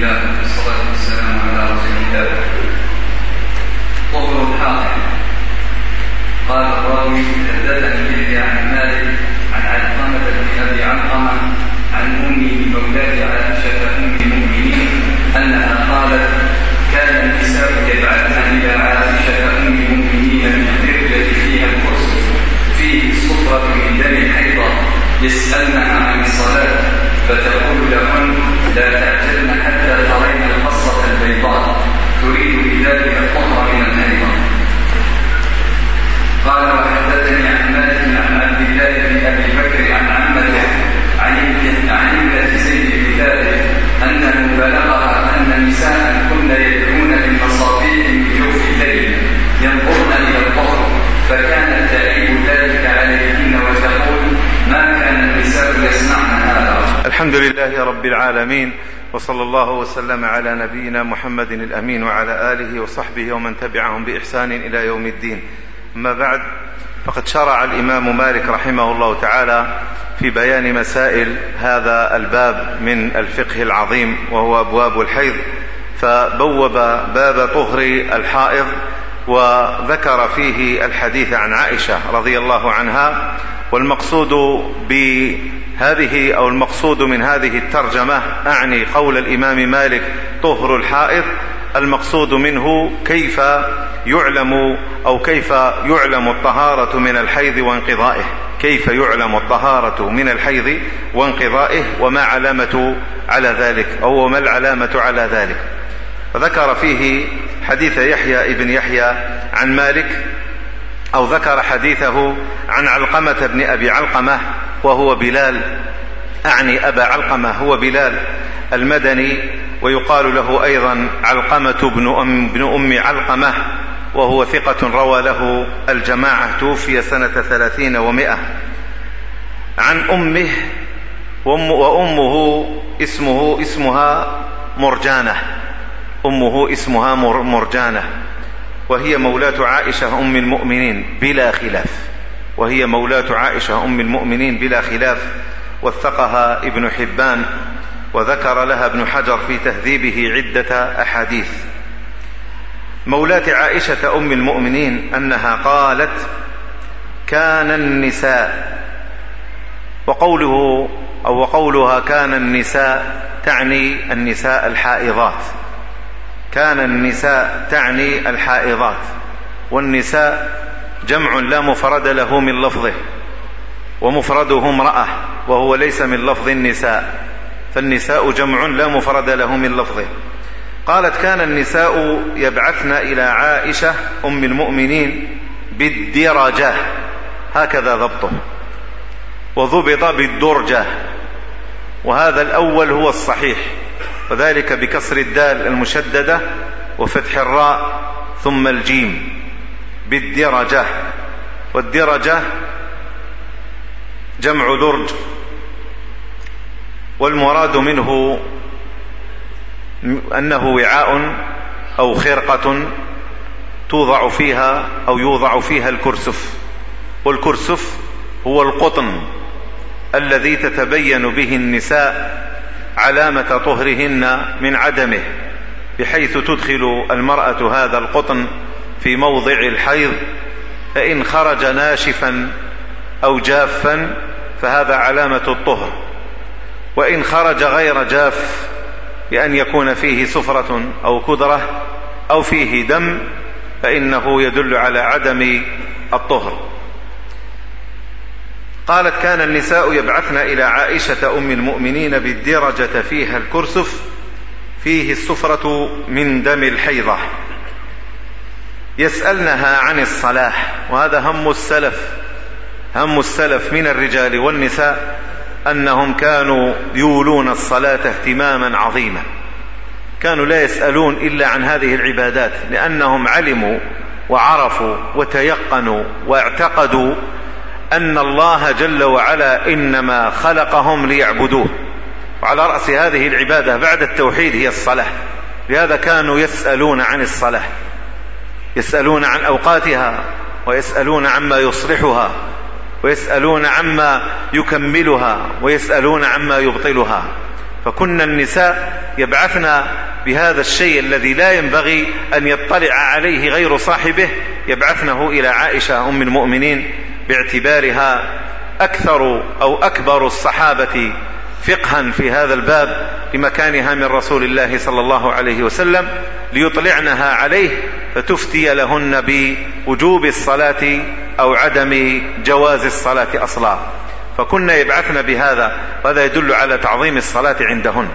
الله والصلاة والسلام على رسول الله. وهو الحاكم قال الراوي حدثني يحيى عن مالك عن علقمة بن أبي علقمة عن أمه عائشة أم المؤمنين أنها قالت كان النساء يبعثن إلى عائشة أم المؤمنين من فيها فيه من دم يسألنها عن الصلاة فتقول الحمد لله رب العالمين وصلى الله وسلم على نبينا محمد الأمين وعلى آله وصحبه ومن تبعهم بإحسان إلى يوم الدين. أما بعد فقد شرع الإمام مالك رحمه الله تعالى في بيان مسائل هذا الباب من الفقه العظيم وهو أبواب الحيض. فبوب باب طهر الحائض وذكر فيه الحديث عن عائشة رضي الله عنها والمقصود ب هذه أو المقصود من هذه الترجمة أعني قول الإمام مالك طهر الحائض المقصود منه كيف يعلم أو كيف يعلم الطهارة من الحيض وانقضائه. كيف يعلم الطهارة من الحيض وانقضائه وما علامة على ذلك أو ما العلامة على ذلك. ذكر فيه حديث يحيى ابن يحيى عن مالك أو ذكر حديثه عن علقمة بن أبي علقمة وهو بلال. أعني أبا علقمة هو بلال المدني ويقال له أيضا علقمة بن أم, بن أم علقمة وهو ثقة روى له الجماعة توفي سنة ثلاثين ومئة. عن أمه وأمه اسمه اسمها مرجانة. أمه اسمها مرجانة. وهي مولاة عائشة أم المؤمنين بلا خلاف. وهي مولاة عائشة أم المؤمنين بلا خلاف وثقها ابن حبان وذكر لها ابن حجر في تهذيبه عدة أحاديث. مولاة عائشة أم المؤمنين أنها قالت كان النساء وقوله أو وقولها كان النساء تعني النساء الحائضات. كان النساء تعني الحائضات والنساء جمع لا مفرد له من لفظه ومفرده امرأة وهو ليس من لفظ النساء فالنساء جمع لا مفرد له من لفظه. قالت كان النساء يبعثن إلى عائشة أم المؤمنين بالدرجة. هكذا ضبطه. وضبط بالدرجة. وهذا الأول هو الصحيح. وذلك بكسر الدال المشددة وفتح الراء ثم الجيم. بالدرجة. والدرجة جمع درج. والمراد منه أنه وعاء أو خرقة توضع فيها أو يوضع فيها الكرسف. والكرسف هو القطن الذي تتبين به النساء علامة طهرهن من عدمه بحيث تدخل المرأة هذا القطن في موضع الحيض فإن خرج ناشفا أو جافا فهذا علامة الطهر. وإن خرج غير جاف لأن يكون فيه سفرة أو كدرة أو فيه دم فإنه يدل على عدم الطهر. قالت كان النساء يبعثن إلى عائشة أم المؤمنين بالدرجة فيها الكرسف فيه السفرة من دم الحيضة. يسألنها عن الصلاح وهذا هم السلف هم السلف من الرجال والنساء أنهم كانوا يولون الصلاة اهتماما عظيما. كانوا لا يسألون إلا عن هذه العبادات لأنهم علموا وعرفوا وتيقنوا واعتقدوا أن الله جل وعلا إنما خلقهم ليعبدوه. وعلى رأس هذه العبادة بعد التوحيد هي الصلاة لهذا كانوا يسألون عن الصلاة يسألون عن أوقاتها ويسألون عما يصلحها ويسألون عما يكملها ويسألون عما يبطلها. فكنا النساء يبعثنا بهذا الشيء الذي لا ينبغي أن يطلع عليه غير صاحبه يبعثنه إلى عائشة أم المؤمنين باعتبارها أكثر أو أكبر الصحابة فقها في هذا الباب بمكانها من رسول الله صلى الله عليه وسلم ليطلعنها عليه فتفتي لهن بوجوب الصلاة أو عدم جواز الصلاة أصلا. فكنا يبعثن بهذا وهذا يدل على تعظيم الصلاة عندهن.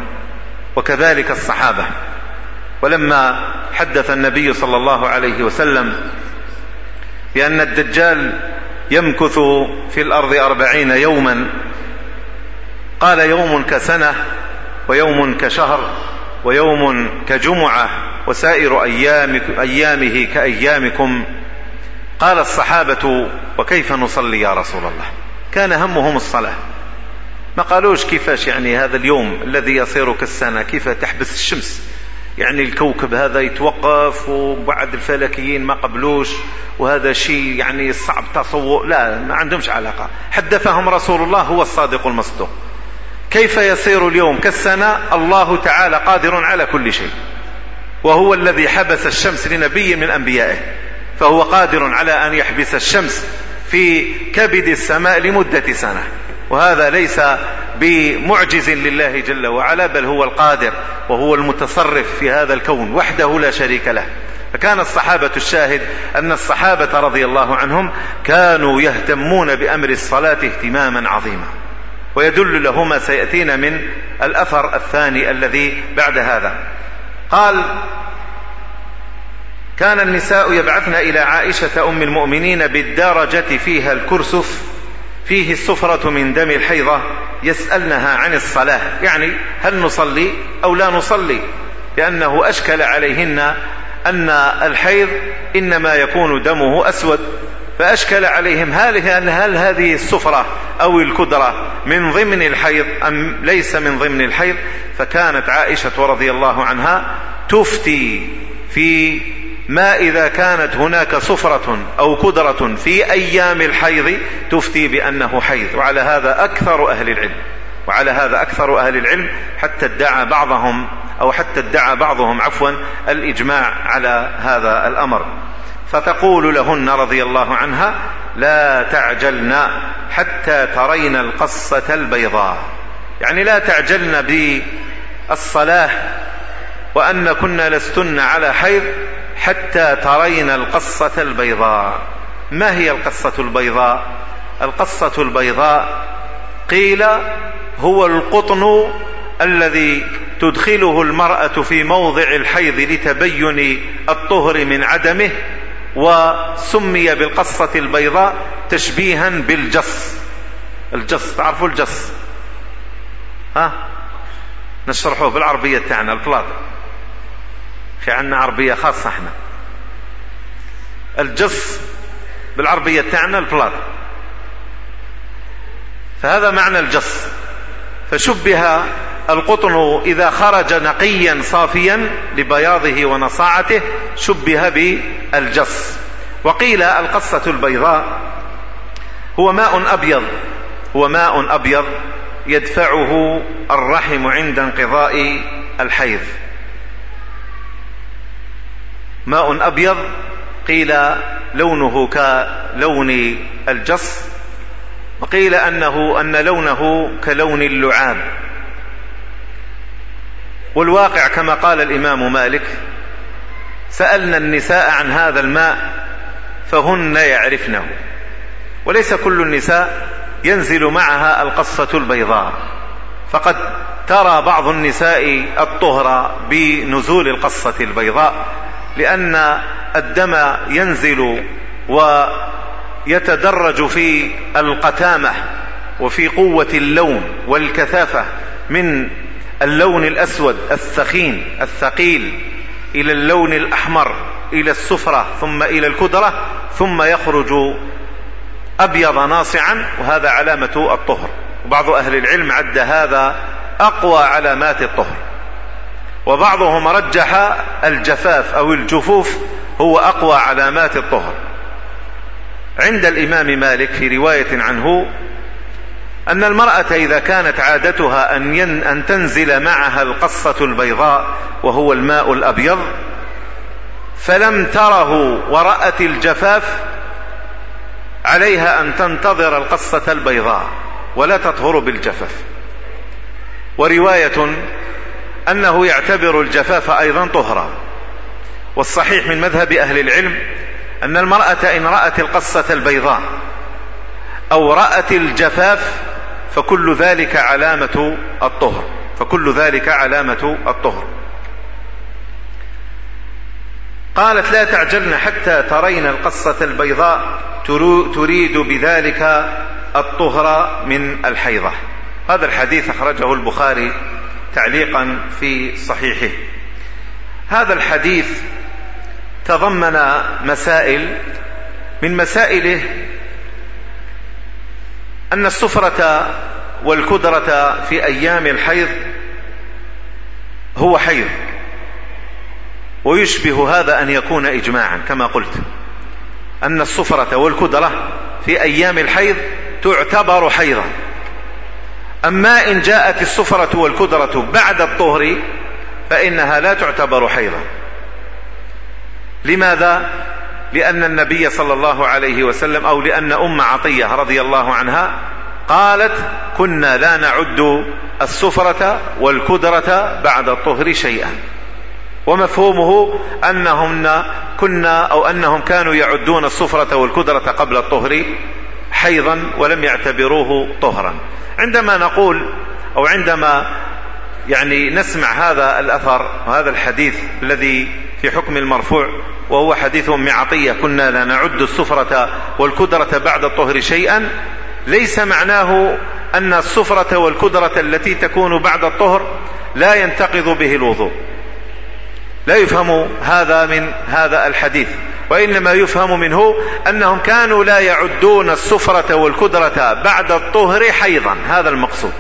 وكذلك الصحابة. ولما حدث النبي صلى الله عليه وسلم بأن الدجال يمكث في الأرض أربعين يوما قال يوم كسنة ويوم كشهر ويوم كجمعة وسائر أيام أيامه كأيامكم. قال الصحابة وكيف نصلي يا رسول الله؟ كان همهم الصلاة. ما قالوش كيفاش يعني هذا اليوم الذي يصير كالسنة؟ كيف تحبس الشمس؟ يعني الكوكب هذا يتوقف وبعد الفلكيين ما قبلوش وهذا شيء يعني صعب تصور لا ما عندهمش علاقة. حدثهم رسول الله هو الصادق المصدوق. كيف يصير اليوم كالسنة؟ الله تعالى قادر على كل شيء. وهو الذي حبس الشمس لنبي من أنبيائه. فهو قادر على أن يحبس الشمس في كبد السماء لمدة سنة. وهذا ليس بمعجز لله جل وعلا بل هو القادر وهو المتصرف في هذا الكون وحده لا شريك له. فكان الصحابة الشاهد أن الصحابة رضي الله عنهم كانوا يهتمون بأمر الصلاة اهتماما عظيما. ويدل له ما سيأتينا من الأثر الثاني الذي بعد هذا. قال كان النساء يبعثن إلى عائشة أم المؤمنين بالدرجة فيها الكرسف فيه الصفرة من دم الحيضة يسألنها عن الصلاة. يعني هل نصلي أو لا نصلي؟ لأنه أشكل عليهن أن الحيض إنما يكون دمه أسود. فأشكل عليهم هل, هل هذه السفرة أو الكدرة من ضمن الحيض أم ليس من ضمن الحيض؟ فكانت عائشة رضي الله عنها تفتي في ما إذا كانت هناك صفرة أو كدرة في أيام الحيض تفتي بأنه حيض. وعلى هذا أكثر أهل العلم. وعلى هذا أكثر أهل العلم حتى ادعى بعضهم أو حتى ادعى بعضهم عفوا الإجماع على هذا الأمر. فتقول لهن رضي الله عنها لا تعجلن حتى ترين القصة البيضاء. يعني لا تعجلن بالصلاة وأن كنا لستن على حيض حتى ترين القصة البيضاء. ما هي القصة البيضاء؟ القصة البيضاء قيل هو القطن الذي تدخله المرأة في موضع الحيض لتبين الطهر من عدمه وسمي بالقصة البيضاء تشبيها بالجص. الجص تعرفوا الجص؟ ها؟ نشرحوه بالعربية تاعنا البلاطة في عنا عربية خاصة إحنا. الجص بالعربية تاعنا البلاطة فهذا معنى الجص. فشبه القطن إذا خرج نقيا صافيا لبياضه ونصاعته شبه بالجص. وقيل القصة البيضاء هو ماء أبيض هو ماء أبيض يدفعه الرحم عند انقضاء الحيض. ماء أبيض قيل لونه كلون الجص وقيل أنه أن لونه كلون اللعاب. والواقع كما قال الإمام مالك سألنا النساء عن هذا الماء فهن يعرفنه. وليس كل النساء ينزل معها القصة البيضاء. فقد ترى بعض النساء الطهر بنزول القصة البيضاء لأن الدم ينزل ويتدرج في القتامة وفي قوة اللون والكثافة من اللون الأسود الثخين الثقيل إلى اللون الأحمر إلى السفرة ثم إلى الكدرة ثم يخرج أبيض ناصعا وهذا علامة الطهر. وبعض أهل العلم عد هذا أقوى علامات الطهر. وبعضهم رجح الجفاف أو الجفوف هو أقوى علامات الطهر. عند الإمام مالك في رواية عنه أن المرأة إذا كانت عادتها أن, ين أن تنزل معها القصة البيضاء وهو الماء الأبيض فلم تره ورأت الجفاف عليها أن تنتظر القصة البيضاء ولا تطهر بالجفاف. ورواية أنه يعتبر الجفاف أيضا طهرا. والصحيح من مذهب أهل العلم أن المرأة إن رأت القصة البيضاء أو رأت الجفاف فكل ذلك علامة الطهر. فكل ذلك علامة الطهر. قالت لا تعجلن حتى ترين القصة البيضاء تريد بذلك الطهر من الحيضة. هذا الحديث أخرجه البخاري تعليقا في صحيحه. هذا الحديث تضمن مسائل من مسائله أن الصفرة والكدرة في أيام الحيض هو حيض ويشبه هذا أن يكون إجماعا كما قلت. أن الصفرة والكدرة في أيام الحيض تعتبر حيضا. أما إن جاءت الصفرة والكدرة بعد الطهر فإنها لا تعتبر حيضا. لماذا؟ لأن النبي صلى الله عليه وسلم أو لأن أم عطية رضي الله عنها قالت كنا لا نعد السفرة والكدرة بعد الطهر شيئا. ومفهومه أنهن كنا أو أنهم كانوا يعدون السفرة والكدرة قبل الطهر حيضا ولم يعتبروه طهرا. عندما نقول أو عندما يعني نسمع هذا الأثر وهذا الحديث الذي في حكم المرفوع وهو حديث أم عطية كنا لا نعد السفرة والكدرة بعد الطهر شيئا ليس معناه أن السفرة والكدرة التي تكون بعد الطهر لا ينتقض به الوضوء. لا يفهم هذا من هذا الحديث وإنما يفهم منه أنهم كانوا لا يعدون السفرة والكدرة بعد الطهر حيضا هذا المقصود.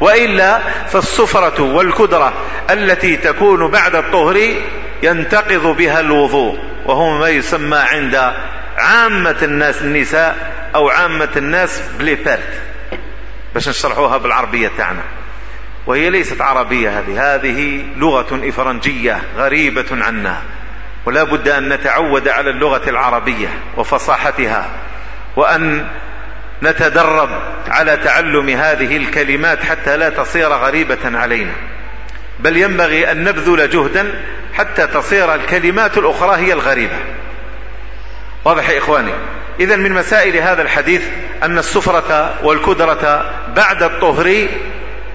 وإلا فالصفرة والكدرة التي تكون بعد الطهر ينتقض بها الوضوء وهو ما يسمى عند عامة الناس النساء أو عامة الناس بليبرت باش نشرحوها بالعربية تاعنا. وهي ليست عربية هذه هذه لغة إفرنجية غريبة عنا. ولا بد أن نتعود على اللغة العربية وفصاحتها وأن نتدرب على تعلم هذه الكلمات حتى لا تصير غريبة علينا. بل ينبغي أن نبذل جهدا حتى تصير الكلمات الأخرى هي الغريبة. واضح يا إخواني؟ إذا من مسائل هذا الحديث أن السفرة والكدرة بعد الطهر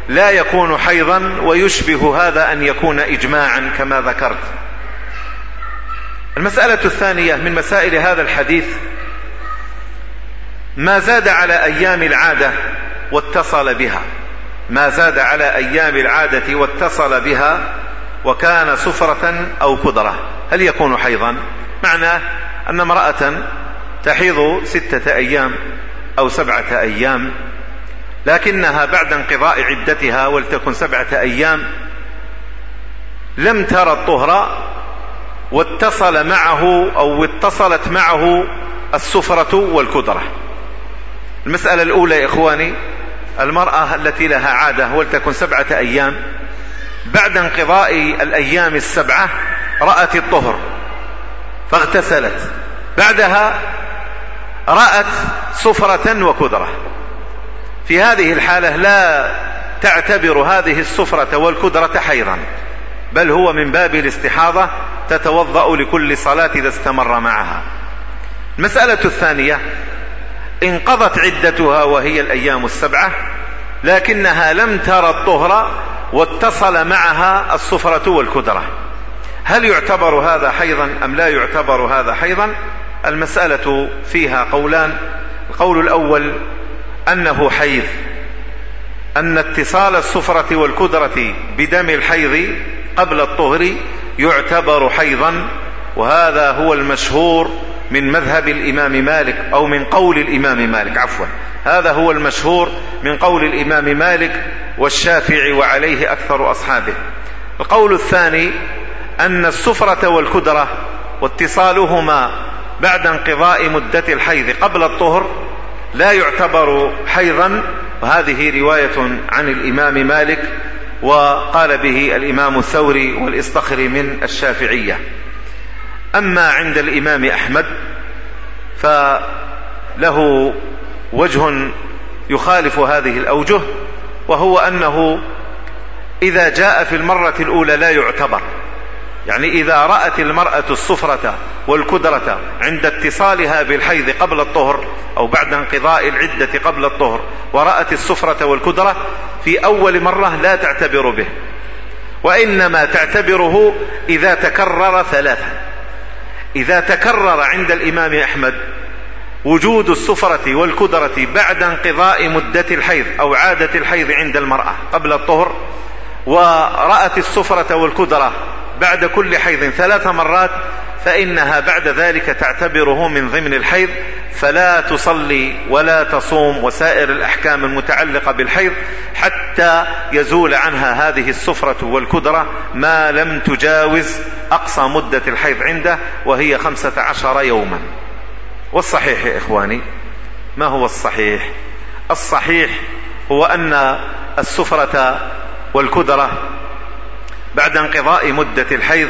لا يكون حيضا ويشبه هذا أن يكون إجماعا كما ذكرت. المسألة الثانية من مسائل هذا الحديث ما زاد على أيام العادة واتصل بها. ما زاد على أيام العادة واتصل بها وكان سفرة أو كدرة هل يكون حيضا؟ معناه أن امرأة تحيض ستة أيام أو سبعة أيام لكنها بعد انقضاء عدتها ولتكن سبعة أيام لم ترى الطهر واتصل معه أو اتصلت معه السفرة والكدرة المسألة الأولى يا إخواني المرأة التي لها عادة ولتكن سبعة أيام بعد انقضاء الأيام السبعة رأت الطهر فاغتسلت. بعدها رأت صفرة وكدرة. في هذه الحالة لا تعتبر هذه الصفرة والكدرة حيضا بل هو من باب الاستحاضة تتوضأ لكل صلاة إذا استمر معها. المسألة الثانية انقضت عدتها وهي الأيام السبعة لكنها لم ترى الطهر واتصل معها الصفرة والكدرة. هل يعتبر هذا حيضا أم لا يعتبر هذا حيضا؟ المسألة فيها قولان. القول الأول أنه حيض أن اتصال الصفرة والكدرة بدم الحيض قبل الطهر يعتبر حيضا وهذا هو المشهور من مذهب الإمام مالك أو من قول الإمام مالك عفوا. هذا هو المشهور من قول الإمام مالك والشافعي وعليه أكثر أصحابه. القول الثاني أن السفرة والكدرة واتصالهما بعد انقضاء مدة الحيض قبل الطهر لا يعتبر حيضا وهذه رواية عن الإمام مالك وقال به الإمام الثوري والاصطخري من الشافعية. أما عند الإمام أحمد فله وجه يخالف هذه الأوجه وهو أنه إذا جاء في المرة الأولى لا يعتبر. يعني إذا رأت المرأة الصفرة والكدرة عند اتصالها بالحيض قبل الطهر أو بعد انقضاء العدة قبل الطهر ورأت الصفرة والكدرة في أول مرة لا تعتبر به. وإنما تعتبره إذا تكرر ثلاثة إذا تكرر عند الإمام أحمد وجود السفرة والكدرة بعد انقضاء مدة الحيض أو عادة الحيض عند المرأة قبل الطهر ورأت السفرة والكدرة بعد كل حيض ثلاث مرات فإنها بعد ذلك تعتبره من ضمن الحيض. فلا تصلي ولا تصوم وسائر الأحكام المتعلقة بالحيض حتى يزول عنها هذه السفرة والكدرة ما لم تجاوز أقصى مدة الحيض عنده وهي خمسة عشر يوما. والصحيح يا إخواني ما هو الصحيح؟ الصحيح هو أن السفرة والكدرة بعد انقضاء مدة الحيض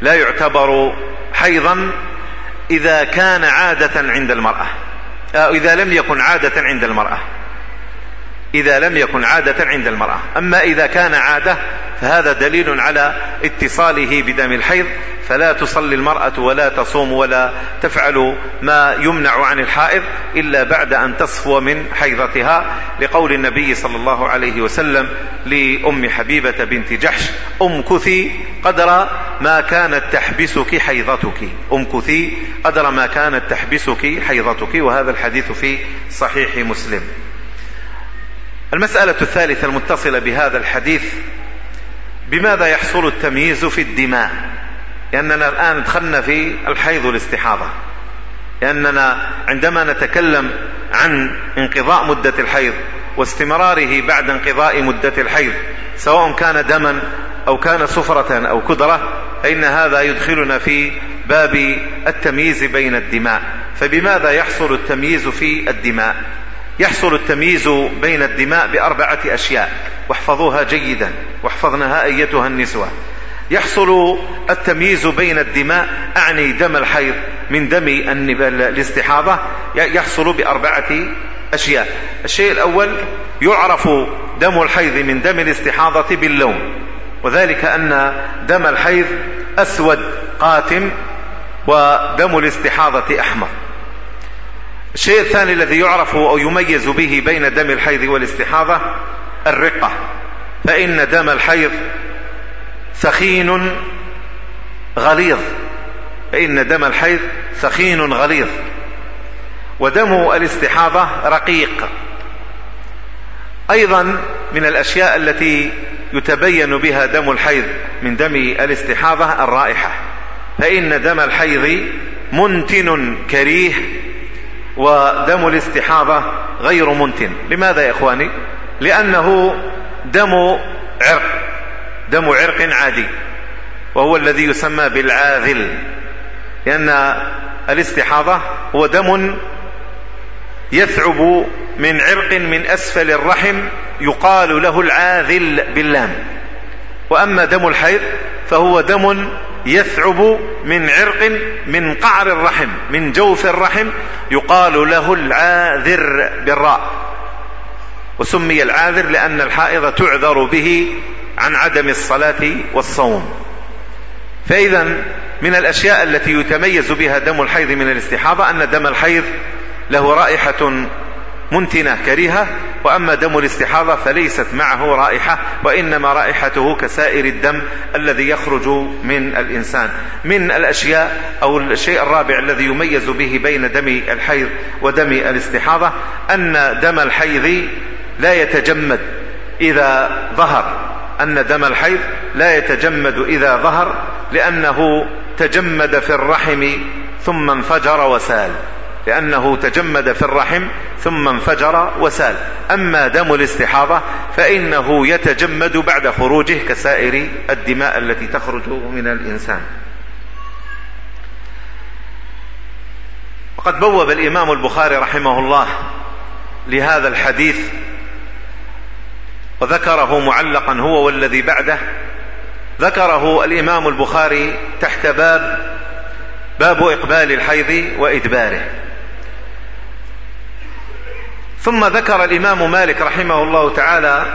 لا يعتبر حيضا إذا كان عادة عند المرأة إذا لم يكن عادة عند المرأة. إذا لم يكن عادة عند المرأة. أما إذا كان عادة فهذا دليل على اتصاله بدم الحيض. فلا تصلي المرأة ولا تصوم ولا تفعل ما يمنع عن الحائض إلا بعد أن تصفو من حيضتها لقول النبي صلى الله عليه وسلم لأم حبيبة بنت جحش أمكثي قدر ما كانت تحبسك حيضتك. أمكثي قدر ما كانت تحبسك حيضتك وهذا الحديث في صحيح مسلم. المسألة الثالثة المتصلة بهذا الحديث بماذا يحصل التمييز في الدماء؟ لأننا الآن دخلنا في الحيض والاستحاضة. لأننا عندما نتكلم عن انقضاء مدة الحيض واستمراره بعد انقضاء مدة الحيض سواء كان دما أو كان صفرة أو كدرة فإن هذا يدخلنا في باب التمييز بين الدماء. فبماذا يحصل التمييز في الدماء؟ يحصل التمييز بين الدماء بأربعة أشياء. واحفظوها جيدا. واحفظنها أيتها النسوة. يحصل التمييز بين الدماء أعني دم الحيض من دم الاستحاضة يحصل بأربعة أشياء. الشيء الأول يعرف دم الحيض من دم الاستحاضة باللون وذلك أن دم الحيض أسود قاتم ودم الاستحاضة أحمر. الشيء الثاني الذي يعرف أو يميز به بين دم الحيض والاستحاضة الرقة. فإن دم الحيض ثخين غليظ. فإن دم الحيض ثخين غليظ. ودم الاستحاضة رقيق. أيضا من الأشياء التي يتبين بها دم الحيض من دم الاستحاضة الرائحة. فإن دم الحيض منتن كريه ودم الاستحاضة غير منتن لماذا يا إخواني؟ لأنه دم عرق دم عرق عادي وهو الذي يسمى بالعاذل لأن الاستحاضة هو دم يثعب من عرق من أسفل الرحم يقال له العاذل باللام. وأما دم الحيض فهو دم يثعب من عرق من قعر الرحم من جوف الرحم يقال له العاذر بالراء وسمي العاذر لأن الحائض تعذر به عن عدم الصلاة والصوم فإذا من الأشياء التي يتميز بها دم الحيض من الاستحاضة أن دم الحيض له رائحة منتنة كريهة وأما دم الاستحاضة فليست معه رائحة وإنما رائحته كسائر الدم الذي يخرج من الإنسان. من الأشياء أو الشيء الرابع الذي يميز به بين دم الحيض ودم الاستحاضة أن دم الحيض لا يتجمد إذا ظهر. أن دم الحيض لا يتجمد إذا ظهر لأنه تجمد في الرحم ثم انفجر وسال. لأنه تجمد في الرحم ثم انفجر وسال. أما دم الاستحاضة فإنه يتجمد بعد خروجه كسائر الدماء التي تخرج من الإنسان. وقد بوب الإمام البخاري رحمه الله لهذا الحديث وذكره معلقا هو والذي بعده. ذكره الإمام البخاري تحت باب باب إقبال الحيض وإدباره. ثم ذكر الإمام مالك رحمه الله تعالى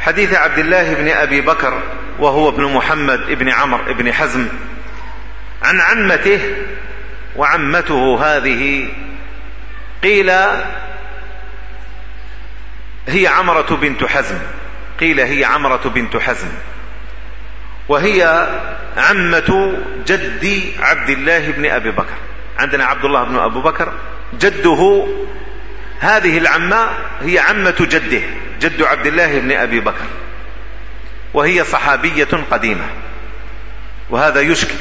حديث عبد الله بن أبي بكر وهو ابن محمد ابن عمر ابن حزم عن عمته وعمته هذه قيل هي عمرة بنت حزم قيل هي عمرة بنت حزم وهي عمة جدي عبد الله بن أبي بكر عندنا عبد الله بن أبو بكر جده هذه العمة هي عمة جده جد عبد الله بن أبي بكر. وهي صحابية قديمة. وهذا يشكل.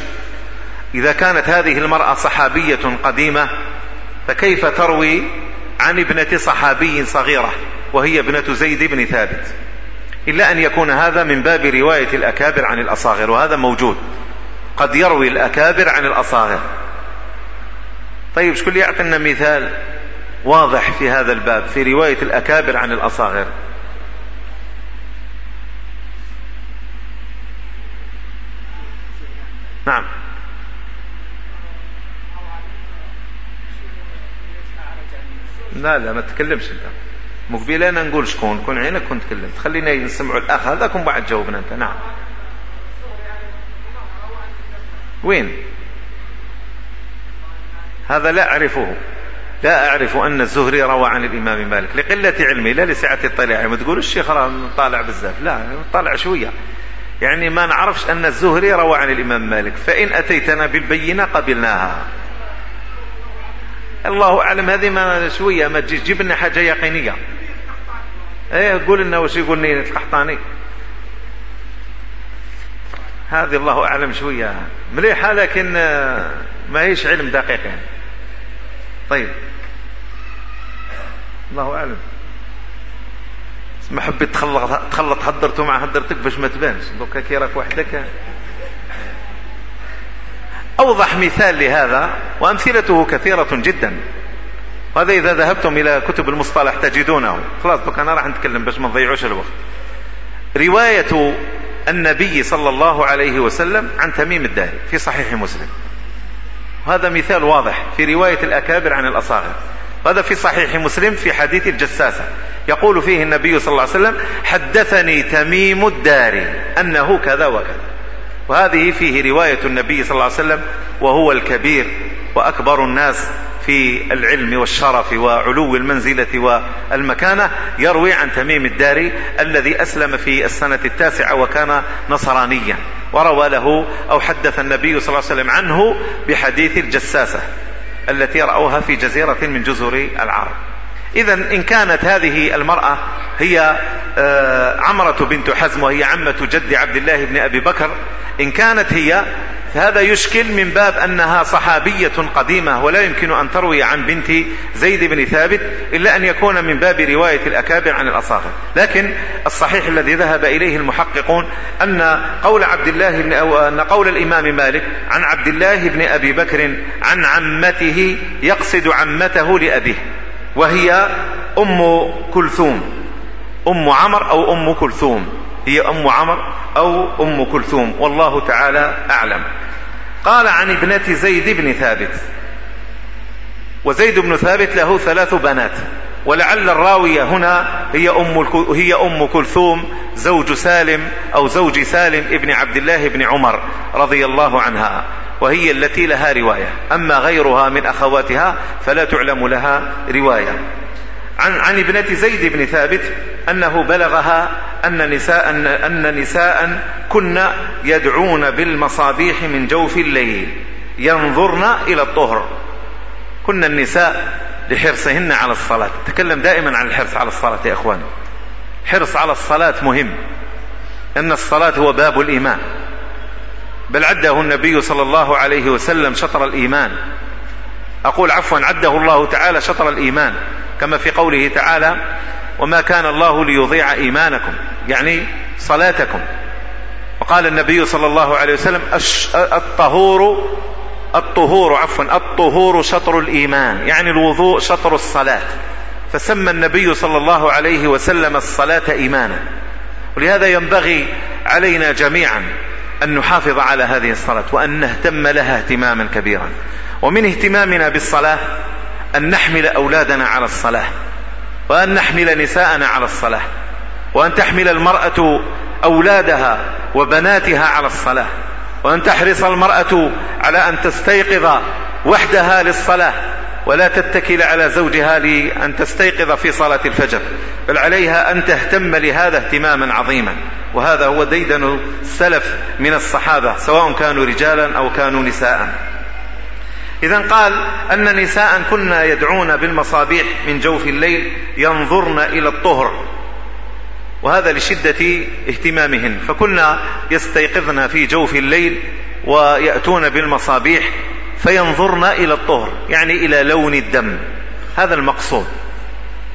إذا كانت هذه المرأة صحابية قديمة فكيف تروي عن ابنة صحابي صغيرة وهي ابنة زيد بن ثابت؟ إلا أن يكون هذا من باب رواية الأكابر عن الأصاغر وهذا موجود. قد يروي الأكابر عن الأصاغر. طيب شكون يعطينا مثال واضح في هذا الباب في رواية الأكابر عن الأصاغر. نعم. لا لا ما تكلمش أنت. مقبل أنا نقول شكون؟ كون عينك كنت تكلمت. خلينا نسمعوا الأخ هذاك ومن بعد جاوبنا أنت. نعم. وين؟ هذا لا أعرفه. لا أعرف أن الزهري روى عن الإمام مالك لقلة علمي لا لسعة اطلاعي يعني ما تقول الشيخ راه طالع بزاف لا طالع شوية. يعني ما نعرفش أن الزهري روى عن الإمام مالك. فإن أتيتنا بالبينة قبلناها. الله أعلم هذه ما شوية ما تجي تجيب لنا حاجة يقينية. إيه قول لنا وش يقول لنا القحطاني. هذه الله أعلم شوية. مليحة لكن ما هيش علم دقيق يعني. طيب. الله أعلم. ما حبيت تخلط تخلط هدرته مع هدرتك باش ما تبانش. دوكا كي راك وحدك. أوضح مثال لهذا وأمثلته كثيرة جدا. وهذا إذا ذهبتم إلى كتب المصطلح تجدونه. خلاص دوكا أنا راح نتكلم باش ما نضيعوش الوقت. رواية النبي صلى الله عليه وسلم عن تميم الداري في صحيح مسلم. هذا مثال واضح في رواية الأكابر عن الأصاغر. هذا في صحيح مسلم في حديث الجساسة يقول فيه النبي صلى الله عليه وسلم حدثني تميم الداري أنه كذا وكذا. وهذه فيه رواية النبي صلى الله عليه وسلم وهو الكبير وأكبر الناس في العلم والشرف وعلو المنزلة والمكانة يروي عن تميم الداري الذي أسلم في السنة التاسعة وكان نصرانيا. وروى له أو حدث النبي صلى الله عليه وسلم عنه بحديث الجساسة. التي رأوها في جزيرة من جزر العرب. إذا إن كانت هذه المرأة هي آه، عمرة بنت حزم وهي عمة جد عبد الله بن أبي بكر إن كانت هي هذا يشكل من باب أنها صحابية قديمة ولا يمكن أن تروي عن بنت زيد بن ثابت إلا أن يكون من باب رواية الأكابر عن الأصاغر. لكن الصحيح الذي ذهب إليه المحققون أن قول عبد الله بن أو أن قول الإمام مالك عن عبد الله بن أبي بكر عن عمته يقصد عمته لأبيه. وهي أم كلثوم. أم عمر أو أم كلثوم. هي أم عمر أو أم كلثوم. والله تعالى أعلم. قال عن ابنة زيد بن ثابت. وزيد بن ثابت له ثلاث بنات. ولعل الراوية هنا هي أم, هي أم كلثوم زوج سالم أو زوج سالم ابن عبد الله بن عمر رضي الله عنها. وهي التي لها رواية. أما غيرها من أخواتها فلا تعلم لها رواية. عن عن ابنة زيد بن ثابت أنه بلغها أن نساء أن نساء كن يدعون بالمصابيح من جوف الليل. ينظرن إلى الطهر. كن النساء لحرصهن على الصلاة. تكلم دائما عن الحرص على الصلاة يا أخوان. حرص على الصلاة مهم. أن الصلاة هو باب الإيمان. بل عده النبي صلى الله عليه وسلم شطر الإيمان. أقول عفوا عده الله تعالى شطر الإيمان. كما في قوله تعالى وما كان الله ليضيع إيمانكم. يعني صلاتكم. وقال النبي صلى الله عليه وسلم الطهور الطهور عفوا الطهور شطر الإيمان. يعني الوضوء شطر الصلاة. فسمى النبي صلى الله عليه وسلم الصلاة إيمانا. ولهذا ينبغي علينا جميعا أن نحافظ على هذه الصلاة وأن نهتم لها اهتماما كبيرا. ومن اهتمامنا بالصلاة أن نحمل أولادنا على الصلاة وأن نحمل نساءنا على الصلاة وأن تحمل المرأة أولادها وبناتها على الصلاة وأن تحرص المرأة على أن تستيقظ وحدها للصلاة ولا تتكل على زوجها لأن تستيقظ في صلاة الفجر بل عليها أن تهتم لهذا اهتماما عظيما. وهذا هو ديدن السلف من الصحابة سواء كانوا رجالا أو كانوا نساء. إذا قال أن نساء كنا يدعون بالمصابيح من جوف الليل ينظرن إلى الطهر. وهذا لشدة اهتمامهن. فكنا يستيقظن في جوف الليل ويأتون بالمصابيح فينظرن إلى الطهر يعني إلى لون الدم. هذا المقصود.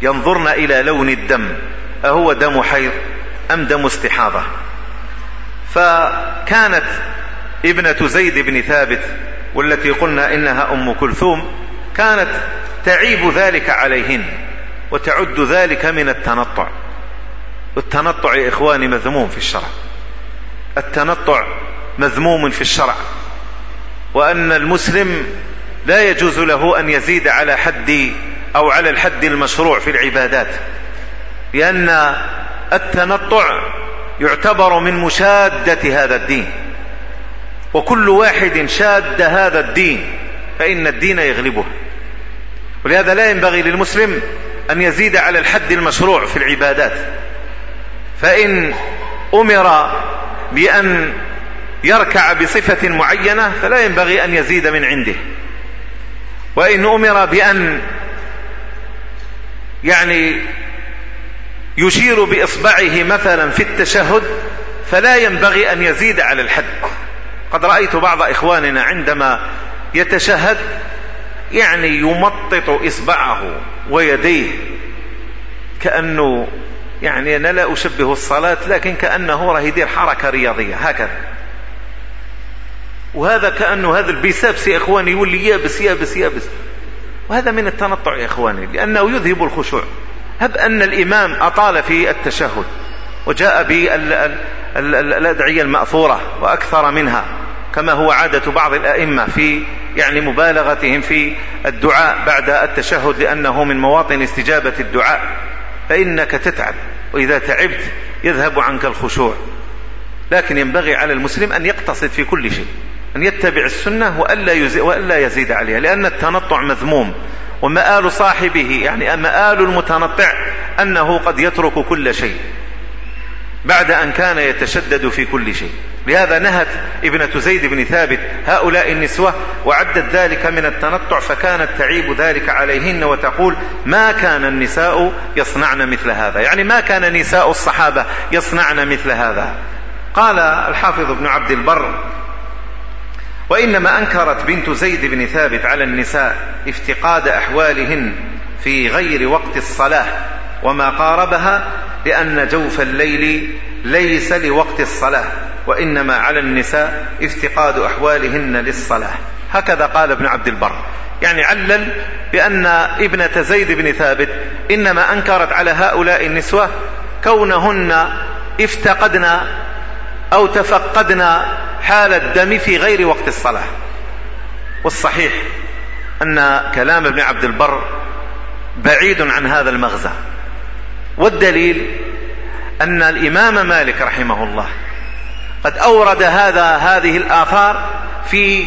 ينظرن إلى لون الدم. أهو دم حيض أم دم استحاضة؟ فكانت ابنة زيد بن ثابت والتي قلنا إنها أم كلثوم كانت تعيب ذلك عليهن وتعد ذلك من التنطع. التنطع يا إخواني مذموم في الشرع. التنطع مذموم في الشرع. وأن المسلم لا يجوز له أن يزيد على حد أو على الحد المشروع في العبادات لأن التنطع يعتبر من مشادة هذا الدين. وكل واحد شاد هذا الدين فإن الدين يغلبه. ولهذا لا ينبغي للمسلم أن يزيد على الحد المشروع في العبادات. فإن أمر بأن يركع بصفة معينة فلا ينبغي أن يزيد من عنده. وإن أمر بأن يعني يشير بإصبعه مثلا في التشهد فلا ينبغي أن يزيد على الحد. قد رأيت بعض إخواننا عندما يتشهد يعني يمطط إصبعه ويديه كأنه يعني أنا لا أشبه الصلاة لكن كأنه راه يدير حركة رياضية. هكذا. وهذا كأنه هذا البيسابس يا إخواني يقول لي يابس يابس يابس. وهذا من التنطع يا إخواني لأنه يذهب الخشوع. هب أن الإمام أطال في التشهد وجاء بالأدعية المأثورة وأكثر منها كما هو عادة بعض الأئمة في يعني مبالغتهم في الدعاء بعد التشهد لأنه من مواطن استجابة الدعاء. فإنك تتعب وإذا تعبت يذهب عنك الخشوع. لكن ينبغي على المسلم أن يقتصد في كل شيء. أن يتبع السنة وألا, وألا يزيد عليها لأن التنطع مذموم. ومآل صاحبه يعني مآل المتنطع أنه قد يترك كل شيء بعد أن كان يتشدد في كل شيء. لهذا نهت ابنة زيد بن ثابت هؤلاء النسوة وعدت ذلك من التنطع فكانت تعيب ذلك عليهن وتقول ما كان النساء يصنعن مثل هذا؟ يعني ما كان نساء الصحابة يصنعن مثل هذا؟ قال الحافظ ابن عبد البر وإنما أنكرت بنت زيد بن ثابت على النساء افتقاد أحوالهن في غير وقت الصلاة وما قاربها لأن جوف الليل ليس لوقت الصلاة وإنما على النساء افتقاد أحوالهن للصلاة. هكذا قال ابن عبد البر. يعني علل بأن ابنة زيد بن ثابت إنما أنكرت على هؤلاء النسوة كونهن افتقدن أو تفقدنا حال الدم في غير وقت الصلاة. والصحيح أن كلام ابن عبد البر بعيد عن هذا المغزى. والدليل أن الإمام مالك رحمه الله قد أورد هذا هذه الآثار في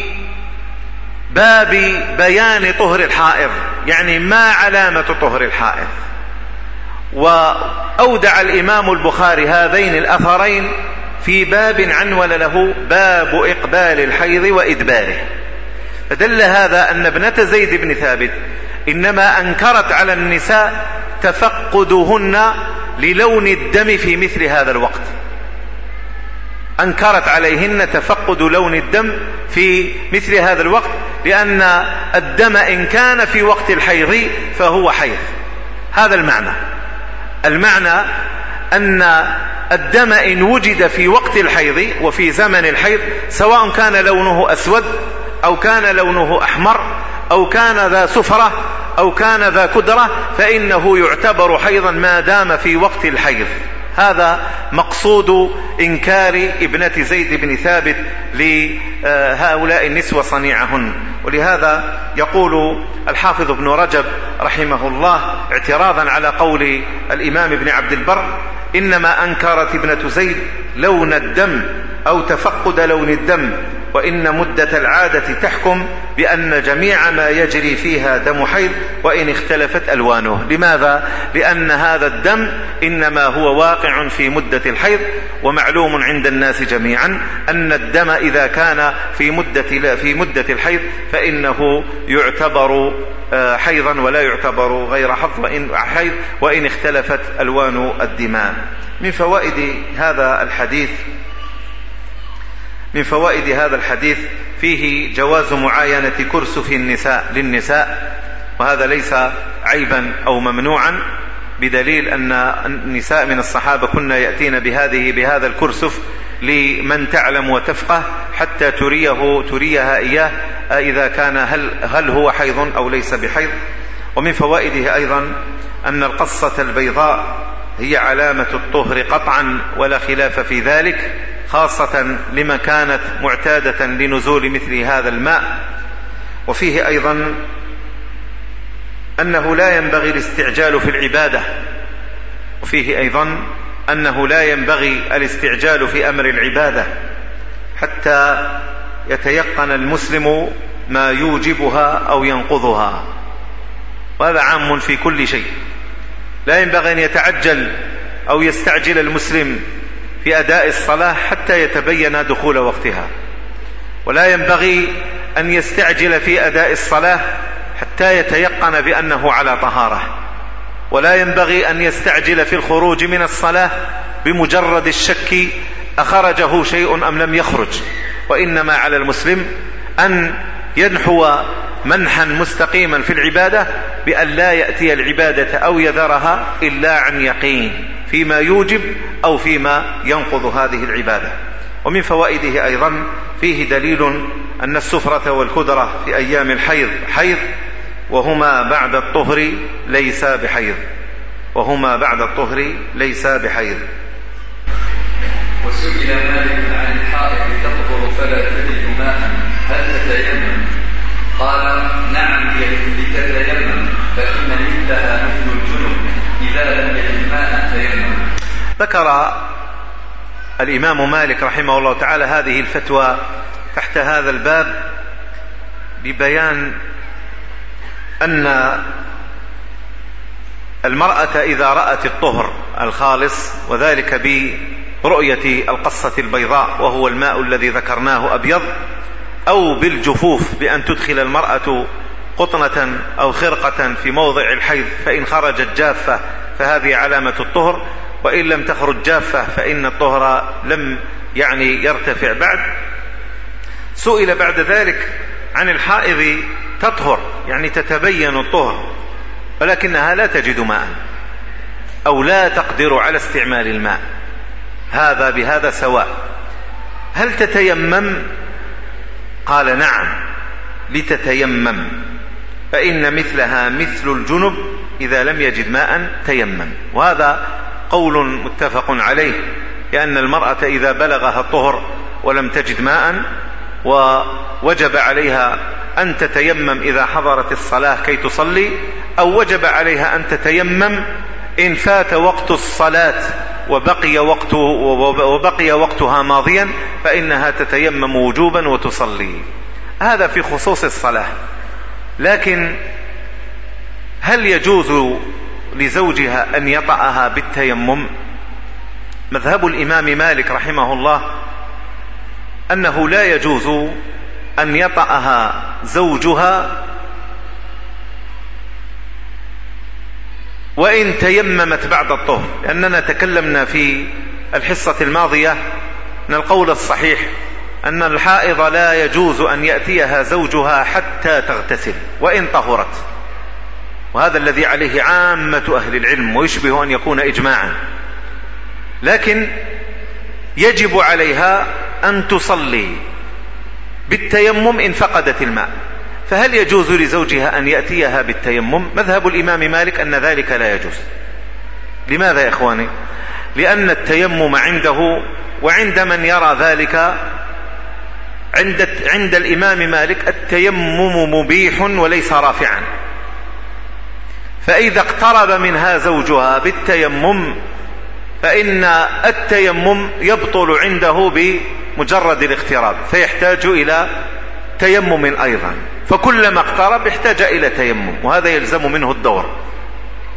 باب بيان طهر الحائض يعني ما علامة طهر الحائض. وأودع الإمام البخاري هذين الأثرين في باب عنول له باب إقبال الحيض وإدباره. فدل هذا أن ابنة زيد بن ثابت إنما أنكرت على النساء تفقدهن للون الدم في مثل هذا الوقت. أنكرت عليهن تفقد لون الدم في مثل هذا الوقت لأن الدم إن كان في وقت الحيض فهو حيض. هذا المعنى. المعنى أن الدم إن وجد في وقت الحيض وفي زمن الحيض سواء كان لونه أسود أو كان لونه أحمر أو كان ذا سفرة أو كان ذا كدرة فإنه يعتبر حيضا ما دام في وقت الحيض. هذا مقصود إنكار ابنة زيد بن ثابت لهؤلاء النسوة صنيعهن. ولهذا يقول الحافظ ابن رجب رحمه الله اعتراضا على قول الإمام ابن عبد البر إنما أنكرت ابنة زيد لون الدم أو تفقد لون الدم. وإن مدة العادة تحكم بأن جميع ما يجري فيها دم حيض وإن اختلفت ألوانه لماذا؟ لأن هذا الدم إنما هو واقع في مدة الحيض ومعلوم عند الناس جميعا أن الدم إذا كان في مدة, في مدة الحيض فإنه يعتبر آه، حيضا ولا يعتبر غير حظ وإن حيض وإن اختلفت ألوان الدماء من فوائد هذا الحديث من فوائد هذا الحديث فيه جواز معاينة كرسف النساء للنساء وهذا ليس عيبا أو ممنوعا بدليل أن النساء من الصحابة كنا يأتين بهذه بهذا الكرسف لمن تعلم وتفقه حتى تريه تريها إياه إذا كان هل, هل هو حيض أو ليس بحيض. ومن فوائده أيضا أن القصة البيضاء هي علامة الطهر قطعا ولا خلاف في ذلك. خاصة لما كانت معتادة لنزول مثل هذا الماء. وفيه أيضا أنه لا ينبغي الاستعجال في العبادة. وفيه أيضا أنه لا ينبغي الاستعجال في أمر العبادة. حتى يتيقن المسلم ما يوجبها أو ينقضها. وهذا عام في كل شيء. لا ينبغي أن يتعجل أو يستعجل المسلم في أداء الصلاة حتى يتبين دخول وقتها. ولا ينبغي أن يستعجل في أداء الصلاة حتى يتيقن بأنه على طهارة. ولا ينبغي أن يستعجل في الخروج من الصلاة بمجرد الشك أخرجه شيء أم لم يخرج. وإنما على المسلم أن ينحو منحا مستقيما في العبادة بأن لا يأتي العبادة أو يذرها إلا عن يقين. فيما يوجب أو فيما ينقض هذه العبادة. ومن فوائده أيضا فيه دليل أن السفرة والكدرة في أيام الحيض حيض وهما بعد الطهر ليس بحيض. وهما بعد الطهر ليس بحيض. وسئل مالك عن الحائض تطهر فلا تجد ماء هل تتيمم؟ قال نعم لتتيمم فإن مثلها مثل الجنب إذا لم يتيمم. ذكر الإمام مالك رحمه الله تعالى هذه الفتوى تحت هذا الباب ببيان أن المرأة إذا رأت الطهر الخالص وذلك برؤية القصة البيضاء وهو الماء الذي ذكرناه أبيض أو بالجفوف بأن تدخل المرأة قطنة أو خرقة في موضع الحيض فإن خرجت جافة فهذه علامة الطهر وإن لم تخرج جافة فإن الطهر لم يعني يرتفع بعد. سئل بعد ذلك عن الحائض تطهر يعني تتبين الطهر ولكنها لا تجد ماء أو لا تقدر على استعمال الماء. هذا بهذا سواء. هل تتيمم؟ قال نعم لتتيمم. فإن مثلها مثل الجنب إذا لم يجد ماء تيمم. وهذا قول متفق عليه لأن المرأة إذا بلغها الطهر ولم تجد ماء ووجب عليها أن تتيمم إذا حضرت الصلاة كي تصلي أو وجب عليها أن تتيمم إن فات وقت الصلاة وبقي, وقته وبقي وقتها ماضيا فإنها تتيمم وجوبا وتصلي. هذا في خصوص الصلاة. لكن هل يجوز لزوجها أن يطعها بالتيمم. مذهب الإمام مالك رحمه الله أنه لا يجوز أن يطعها زوجها وإن تيممت بعد الطهر لأننا تكلمنا في الحصة الماضية أن القول الصحيح أن الحائض لا يجوز أن يأتيها زوجها حتى تغتسل وإن طهرت. وهذا الذي عليه عامة أهل العلم ويشبه أن يكون إجماعا. لكن يجب عليها أن تصلي بالتيمم إن فقدت الماء. فهل يجوز لزوجها أن يأتيها بالتيمم؟ مذهب الإمام مالك أن ذلك لا يجوز. لماذا يا إخواني؟ لأن التيمم عنده وعند من يرى ذلك عند, عند الإمام مالك التيمم مبيح وليس رافعا. فإذا اقترب منها زوجها بالتيمم فإن التيمم يبطل عنده بمجرد الاقتراب فيحتاج إلى تيمم أيضا. فكلما اقترب احتاج إلى تيمم وهذا يلزم منه الدور.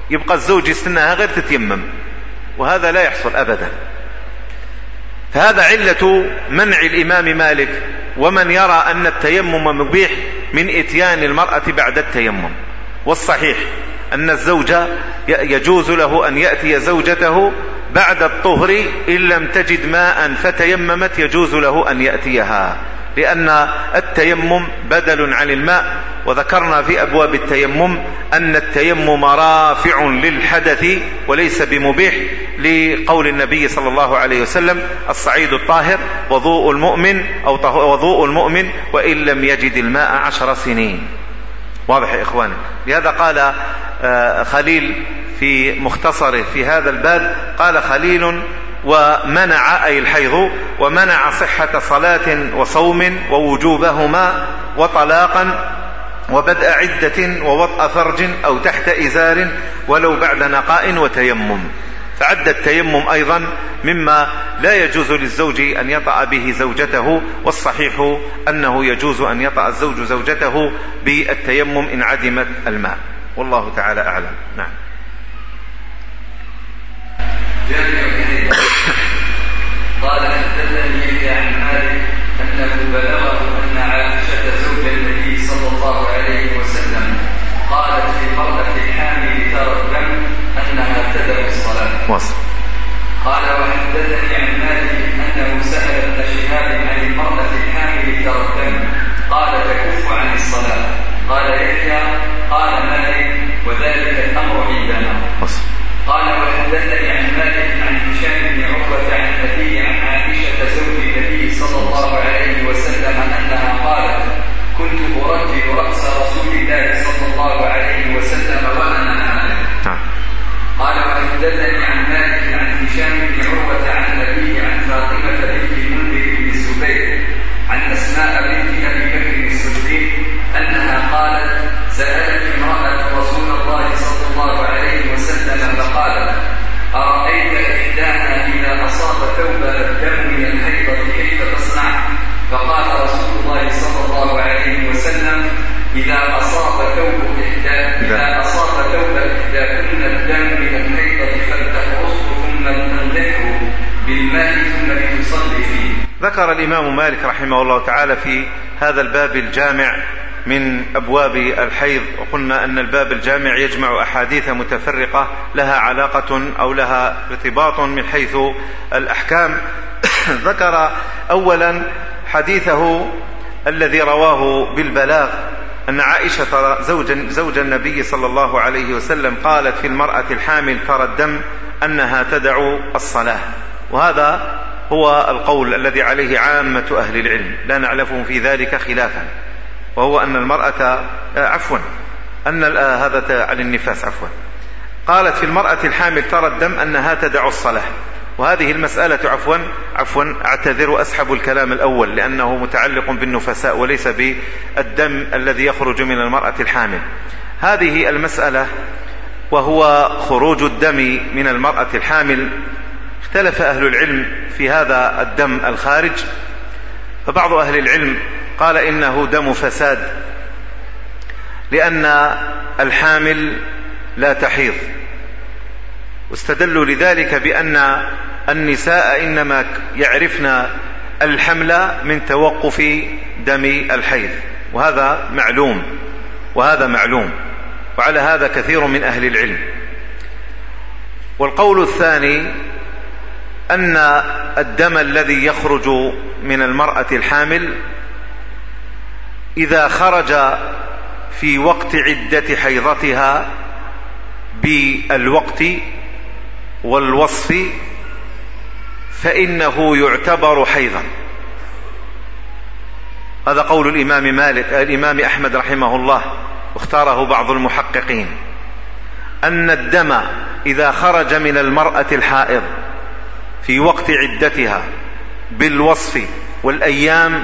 يبقى الزوج يستناها غير تتيمم وهذا لا يحصل أبدا. فهذا علة منع الإمام مالك ومن يرى أن التيمم مبيح من إتيان المرأة بعد التيمم. والصحيح أن الزوج يجوز له أن يأتي زوجته بعد الطهر إن لم تجد ماء فتيممت يجوز له أن يأتيها لأن التيمم بدل عن الماء وذكرنا في أبواب التيمم أن التيمم رافع للحدث وليس بمبيح لقول النبي صلى الله عليه وسلم الصعيد الطاهر وضوء المؤمن أو وضوء المؤمن وإن لم يجد الماء عشر سنين واضح يا إخواني. لهذا قال آه، خليل في مختصره في هذا الباب قال خليل ومنع أي الحيض ومنع صحة صلاة وصوم ووجوبهما وطلاقا وبدء عدة ووطأ فرج أو تحت إزار ولو بعد نقاء وتيمم. فعد التيمم أيضا مما لا يجوز للزوج أن يطأ به زوجته والصحيح أنه يجوز أن يطأ الزوج زوجته بالتيمم إن عدمت الماء. والله تعالى أعلم. نعم. قال حدثني يحيى عن مالك أنه بلغه أن عائشة زوج النبي صلى الله عليه وسلم قالت في مرة حامل ترى قال وحدثني عن مالك أنه سأل ابن شهاب عن المرأة الحامل تردم قال تكف عن الصلاة. قال يحيى. قال مالك. وذلك الأمر عندنا. قال وحدثني عن مالك عن ذكر الإمام مالك رحمه الله تعالى في هذا الباب الجامع من أبواب الحيض وقلنا أن الباب الجامع يجمع أحاديث متفرقة لها علاقة أو لها ارتباط من حيث الأحكام. ذكر أولا حديثه الذي رواه بالبلاغ أن عائشة زوج, زوج النبي صلى الله عليه وسلم قالت في المرأة الحامل ترى الدم أنها تدع الصلاة وهذا هو القول الذي عليه عامة أهل العلم. لا نعلفهم في ذلك خلافا. وهو أن المرأة آه، عفوا. أن آه، هذا عن النفاس عفوا. قالت في المرأة الحامل ترى الدم أنها تدع الصلاة. وهذه المسألة عفوا عفوا أعتذر أسحب الكلام الأول لأنه متعلق بالنفساء وليس بالدم الذي يخرج من المرأة الحامل. هذه المسألة وهو خروج الدم من المرأة الحامل اختلف أهل العلم في هذا الدم الخارج فبعض أهل العلم قال إنه دم فساد لأن الحامل لا تحيض. واستدلوا لذلك بأن النساء إنما يعرفن الحمل من توقف دم الحيض. وهذا معلوم وهذا معلوم وعلى هذا كثير من أهل العلم. والقول الثاني أن الدم الذي يخرج من المرأة الحامل إذا خرج في وقت عدة حيضتها بالوقت والوصف فإنه يعتبر حيضا. هذا قول الإمام مالك الإمام أحمد رحمه الله واختاره بعض المحققين. أن الدم إذا خرج من المرأة الحائض في وقت عدتها بالوصف والأيام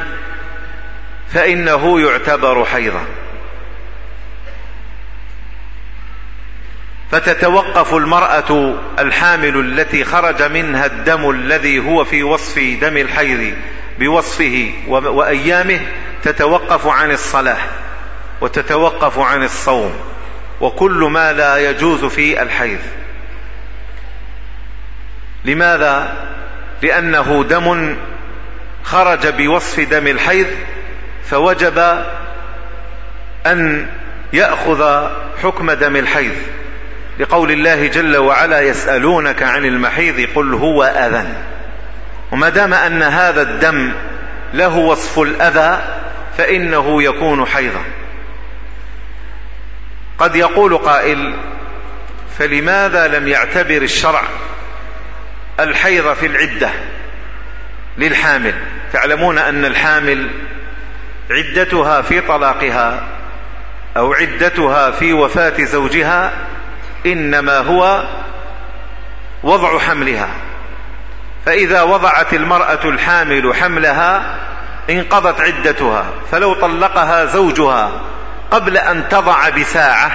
فإنه يعتبر حيضا. فتتوقف المرأة الحامل التي خرج منها الدم الذي هو في وصف دم الحيض بوصفه وأيامه تتوقف عن الصلاة وتتوقف عن الصوم وكل ما لا يجوز في الحيض. لماذا؟ لأنه دم خرج بوصف دم الحيض فوجب أن يأخذ حكم دم الحيض. لقول الله جل وعلا يسألونك عن المحيض قل هو أذى. وما دام أن هذا الدم له وصف الأذى فإنه يكون حيضا. قد يقول قائل فلماذا لم يعتبر الشرع الحيض في العدة للحامل. تعلمون أن الحامل عدتها في طلاقها أو عدتها في وفاة زوجها إنما هو وضع حملها. فإذا وضعت المرأة الحامل حملها انقضت عدتها فلو طلقها زوجها قبل أن تضع بساعة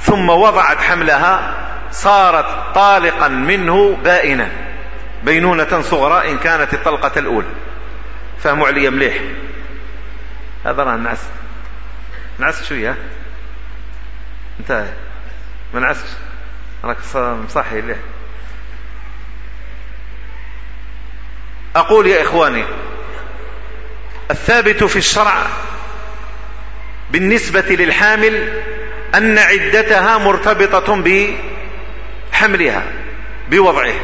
ثم وضعت حملها صارت طالقا منه بائنا. بينونة صغرى إن كانت الطلقة الأولى. فهموا علي مليح. هذا راه نعس. نعس شوية. انتهى. ما نعس راك مصحي ليه. أقول يا إخواني الثابت في الشرع بالنسبة للحامل أن عدتها مرتبطة حملها بوضعه.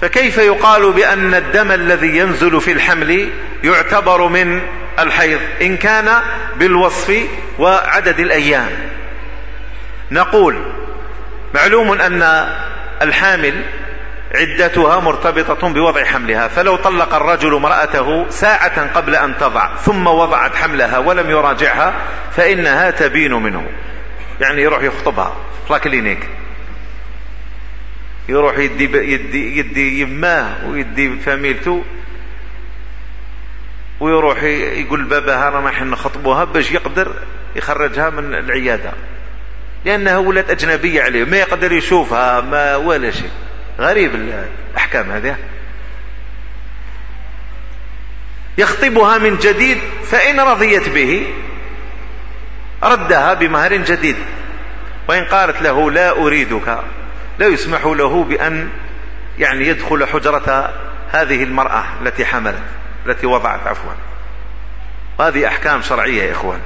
فكيف يقال بأن الدم الذي ينزل في الحمل يعتبر من الحيض؟ إن كان بالوصف وعدد الأيام. نقول معلوم أن الحامل عدتها مرتبطة بوضع حملها فلو طلق الرجل امرأته ساعة قبل أن تضع ثم وضعت حملها ولم يراجعها فإنها تبين منه. يعني يروح يخطبها. راكلينيك يروح يدي يدي يدي يماه ويدي فاميلته ويروح يقول باباها رانا حنا خطبوها باش يقدر يخرجها من العيادة. لأنها ولات أجنبية عليه ما يقدر يشوفها ما ولا شيء. غريب الأحكام هذه. يخطبها من جديد فإن رضيت به ردها بمهر جديد. وإن قالت له لا أريدك. لا يسمح له بأن يعني يدخل حجرة هذه المرأة التي حملت التي وضعت عفوا. وهذه أحكام شرعية يا إخوان.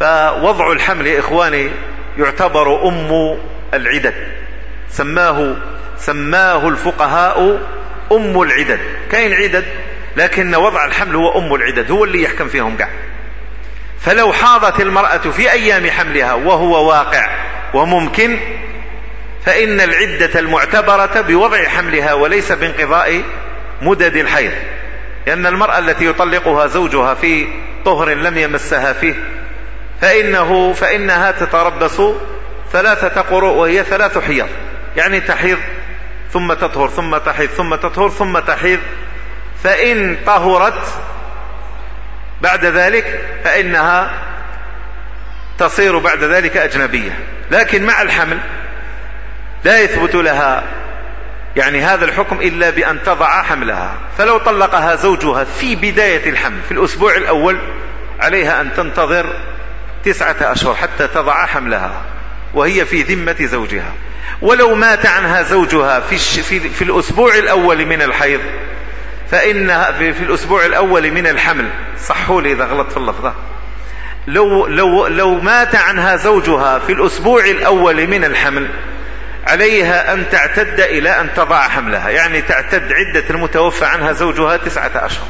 فوضع الحمل يا إخواني يعتبر أم العدد. سماه سماه الفقهاء أم العدد. كاين عدد لكن وضع الحمل هو أم العدد هو اللي يحكم فيهم قاع. فلو حاضت المرأة في أيام حملها وهو واقع وممكن فإن العدة المعتبرة بوضع حملها وليس بانقضاء مدد الحيض. لأن المرأة التي يطلقها زوجها في طهر لم يمسها فيه. فإنه فإنها تتربص ثلاثة قروء وهي ثلاث حيض. يعني تحيض ثم تطهر ثم تحيض ثم تطهر ثم تحيض. فإن طهرت بعد ذلك فإنها تصير بعد ذلك أجنبية. لكن مع الحمل لا يثبت لها يعني هذا الحكم إلا بأن تضع حملها. فلو طلقها زوجها في بداية الحمل في الأسبوع الأول عليها أن تنتظر تسعة أشهر حتى تضع حملها وهي في ذمة زوجها. ولو مات عنها زوجها في, في, في الأسبوع الأول من الحيض فإنها في, في الأسبوع الأول من الحمل صحوا لي إذا غلط في اللفظة. لو, لو, لو مات عنها زوجها في الأسبوع الأول من الحمل عليها أن تعتد إلى أن تضع حملها. يعني تعتد عدة المتوفى عنها زوجها تسعة أشهر.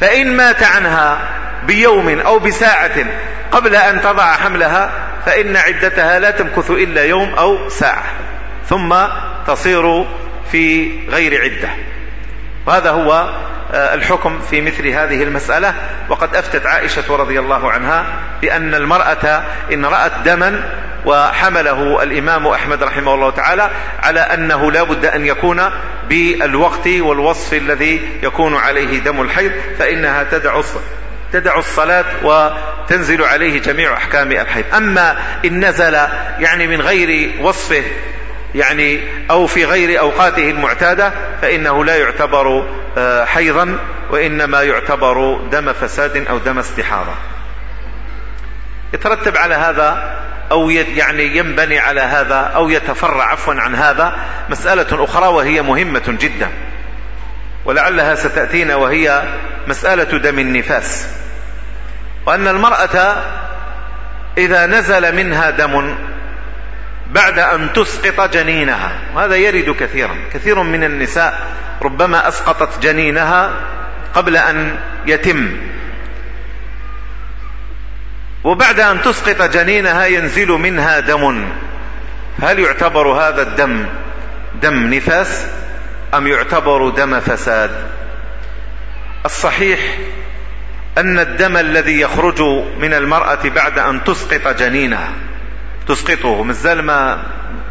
فإن مات عنها بيوم أو بساعة قبل أن تضع حملها فإن عدتها لا تمكث إلا يوم أو ساعة. ثم تصير في غير عدة. وهذا هو آه، الحكم في مثل هذه المسألة. وقد أفتت عائشة رضي الله عنها بأن المرأة إن رأت دما وحمله الإمام أحمد رحمه الله تعالى على أنه لا بد أن يكون بالوقت والوصف الذي يكون عليه دم الحيض فإنها تدع تدع الصلاة وتنزل عليه جميع أحكام الحيض. أما إن نزل يعني من غير وصفه يعني أو في غير أوقاته المعتادة فإنه لا يعتبر آه، حيضا وإنما يعتبر دم فساد أو دم استحاضة. يترتب على هذا أو يعني ينبني على هذا أو يتفرع عفوا عن هذا. مسألة أخرى وهي مهمة جدا. ولعلها ستأتينا وهي مسألة دم النفاس. وأن المرأة إذا نزل منها دم بعد أن تسقط جنينها وهذا يرد كثيرا. كثير من النساء ربما أسقطت جنينها قبل أن يتم. وبعد أن تسقط جنينها ينزل منها دم. هل يعتبر هذا الدم دم نفاس أم يعتبر دم فساد؟ الصحيح أن الدم الذي يخرج من المرأة بعد أن تسقط جنينها تسقطه مازال ما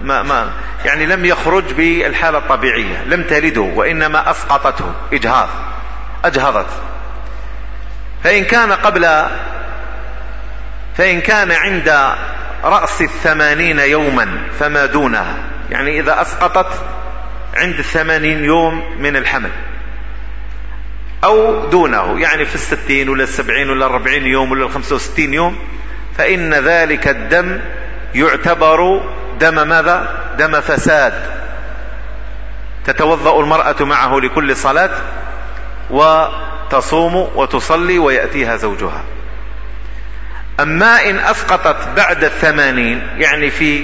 ما ما يعني لم يخرج بالحالة الطبيعية لم تلده وإنما أسقطته إجهاض أجهضت. فإن كان قبل فإن كان عند رأس الثمانين يوما فما دونها. يعني إذا أسقطت عند الثمانين يوم من الحمل. أو دونه. يعني في الستين ولا السبعين ولا الربعين يوم ولا الخمسة وستين يوم. فإن ذلك الدم يعتبر دم ماذا؟ دم فساد. تتوضأ المرأة معه لكل صلاة وتصوم وتصلي ويأتيها زوجها. أما إن أسقطت بعد الثمانين؟ يعني في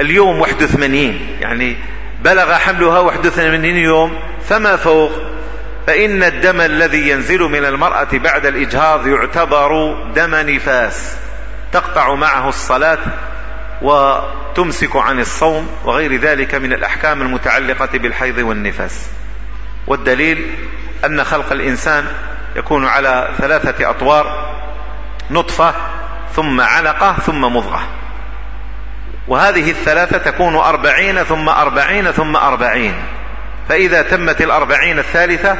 اليوم 81 يعني بلغ حملها 81 يوم فما فوق؟ فإن الدم الذي ينزل من المرأة بعد الإجهاض يعتبر دم نفاس. تقطع معه الصلاة وتمسك عن الصوم وغير ذلك من الأحكام المتعلقة بالحيض والنفاس. والدليل أن خلق الإنسان يكون على ثلاثة أطوار. نطفة ثم علقة ثم مضغة. وهذه الثلاثة تكون أربعين ثم أربعين ثم أربعين. فإذا تمت الأربعين الثالثة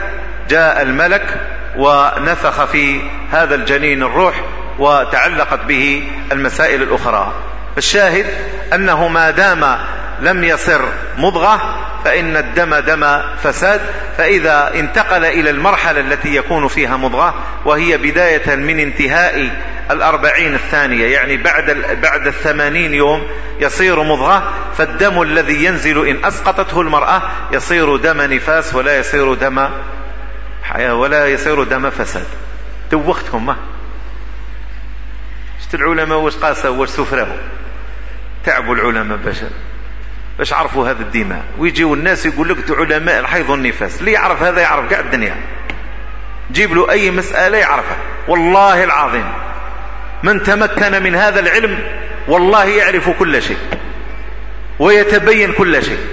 جاء الملك ونفخ في هذا الجنين الروح وتعلقت به المسائل الأخرى. فالشاهد أنه ما دام لم يصر مضغة فإن الدم دم فساد فإذا انتقل إلى المرحلة التي يكون فيها مضغة وهي بداية من انتهاء الأربعين الثانية يعني بعد, بعد الثمانين يوم يصير مضغة فالدم الذي ينزل إن أسقطته المرأة يصير دم نفاس ولا يصير دم حياة ولا يصير دم فساد. توختهم ما؟ شت العلماء واش قاسوا واش سفرهم؟ تعبوا العلماء باش باش عرفوا هذا الدماء. ويجيوا الناس يقول لك علماء الحيض والنفاس. اللي يعرف هذا يعرف كاع الدنيا. جيب له أي مسألة يعرفها. والله العظيم. من تمكن من هذا العلم والله يعرف كل شيء. ويتبين كل شيء.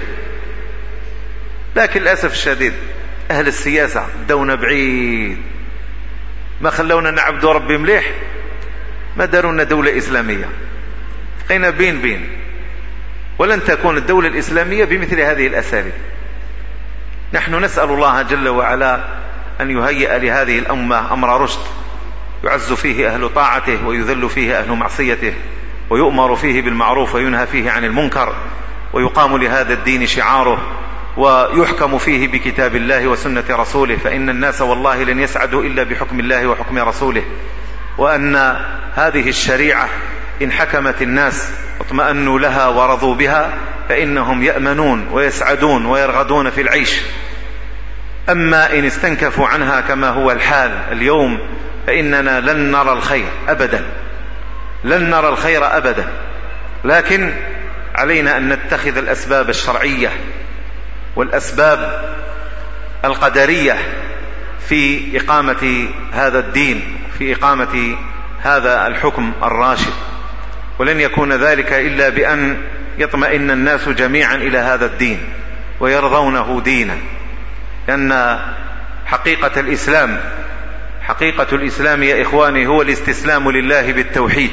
لكن للأسف الشديد أهل السياسة دون بعيد. ما خلونا نعبدوا ربي مليح ما دارونا دولة إسلامية. أين بين بين. ولن تكون الدولة الإسلامية بمثل هذه الأساليب. نحن نسأل الله جل وعلا أن يهيئ لهذه الأمة أمر رشد. يعز فيه أهل طاعته ويذل فيه أهل معصيته. ويؤمر فيه بالمعروف وينهى فيه عن المنكر. ويقام لهذا الدين شعاره. ويحكم فيه بكتاب الله وسنة رسوله. فإن الناس والله لن يسعدوا إلا بحكم الله وحكم رسوله. وأن هذه الشريعة إن حكمت الناس اطمأنوا لها ورضوا بها فإنهم يأمنون ويسعدون ويرغدون في العيش. أما إن استنكفوا عنها كما هو الحال اليوم فإننا لن نرى الخير أبدا. لن نرى الخير أبدا. لكن علينا أن نتخذ الأسباب الشرعية والأسباب القدرية في إقامة هذا الدين في إقامة هذا الحكم الراشد. ولن يكون ذلك إلا بأن يطمئن الناس جميعا إلى هذا الدين ويرضونه دينا. لأن حقيقة الإسلام حقيقة الإسلام يا إخواني هو الاستسلام لله بالتوحيد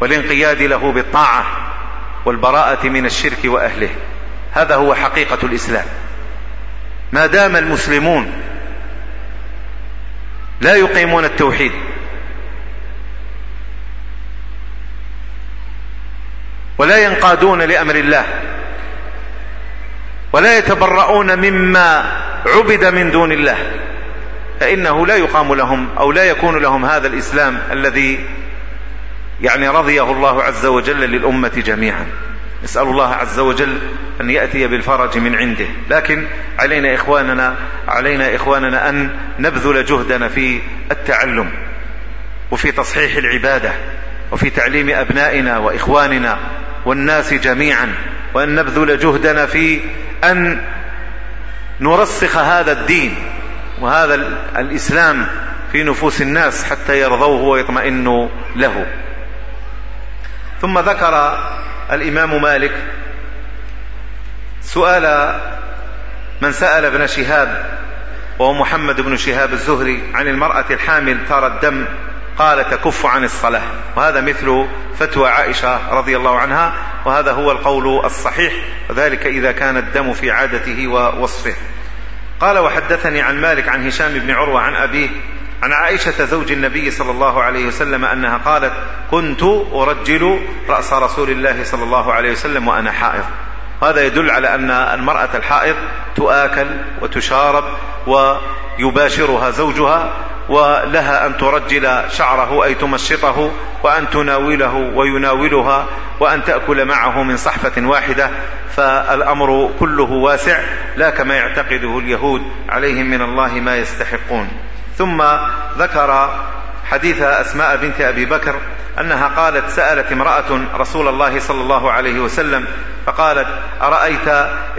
والانقياد له بالطاعة والبراءة من الشرك وأهله. هذا هو حقيقة الإسلام. ما دام المسلمون لا يقيمون التوحيد ولا ينقادون لأمر الله. ولا يتبرؤون مما عبد من دون الله. فإنه لا يقام لهم أو لا يكون لهم هذا الإسلام الذي يعني رضيه الله عز وجل للأمة جميعا. نسأل الله عز وجل أن يأتي بالفرج من عنده. لكن علينا إخواننا علينا إخواننا أن نبذل جهدنا في التعلم وفي تصحيح العبادة وفي تعليم أبنائنا وإخواننا والناس جميعا وأن نبذل جهدنا في أن نرسخ هذا الدين وهذا الإسلام في نفوس الناس حتى يرضوه ويطمئنوا له. ثم ذكر الإمام مالك سؤال من سأل ابن شهاب وهو محمد بن شهاب الزهري عن المرأة الحامل ترى الدم قال تكف عن الصلاة. وهذا مثل فتوى عائشة رضي الله عنها وهذا هو القول الصحيح وذلك إذا كان الدم في عادته ووصفه. قال وحدثني عن مالك عن هشام بن عروة عن أبيه عن عائشة زوج النبي صلى الله عليه وسلم أنها قالت كنت أرجل رأس رسول الله صلى الله عليه وسلم وأنا حائض. هذا يدل على أن المرأة الحائض تؤكل وتشارب ويباشرها زوجها ولها أن ترجل شعره أي تمشطه وأن تناوله ويناولها وأن تأكل معه من صحفة واحدة فالأمر كله واسع لا كما يعتقده اليهود عليهم من الله ما يستحقون. ثم ذكر حديث أسماء بنت أبي بكر أنها قالت سألت امرأة رسول الله صلى الله عليه وسلم فقالت أرأيت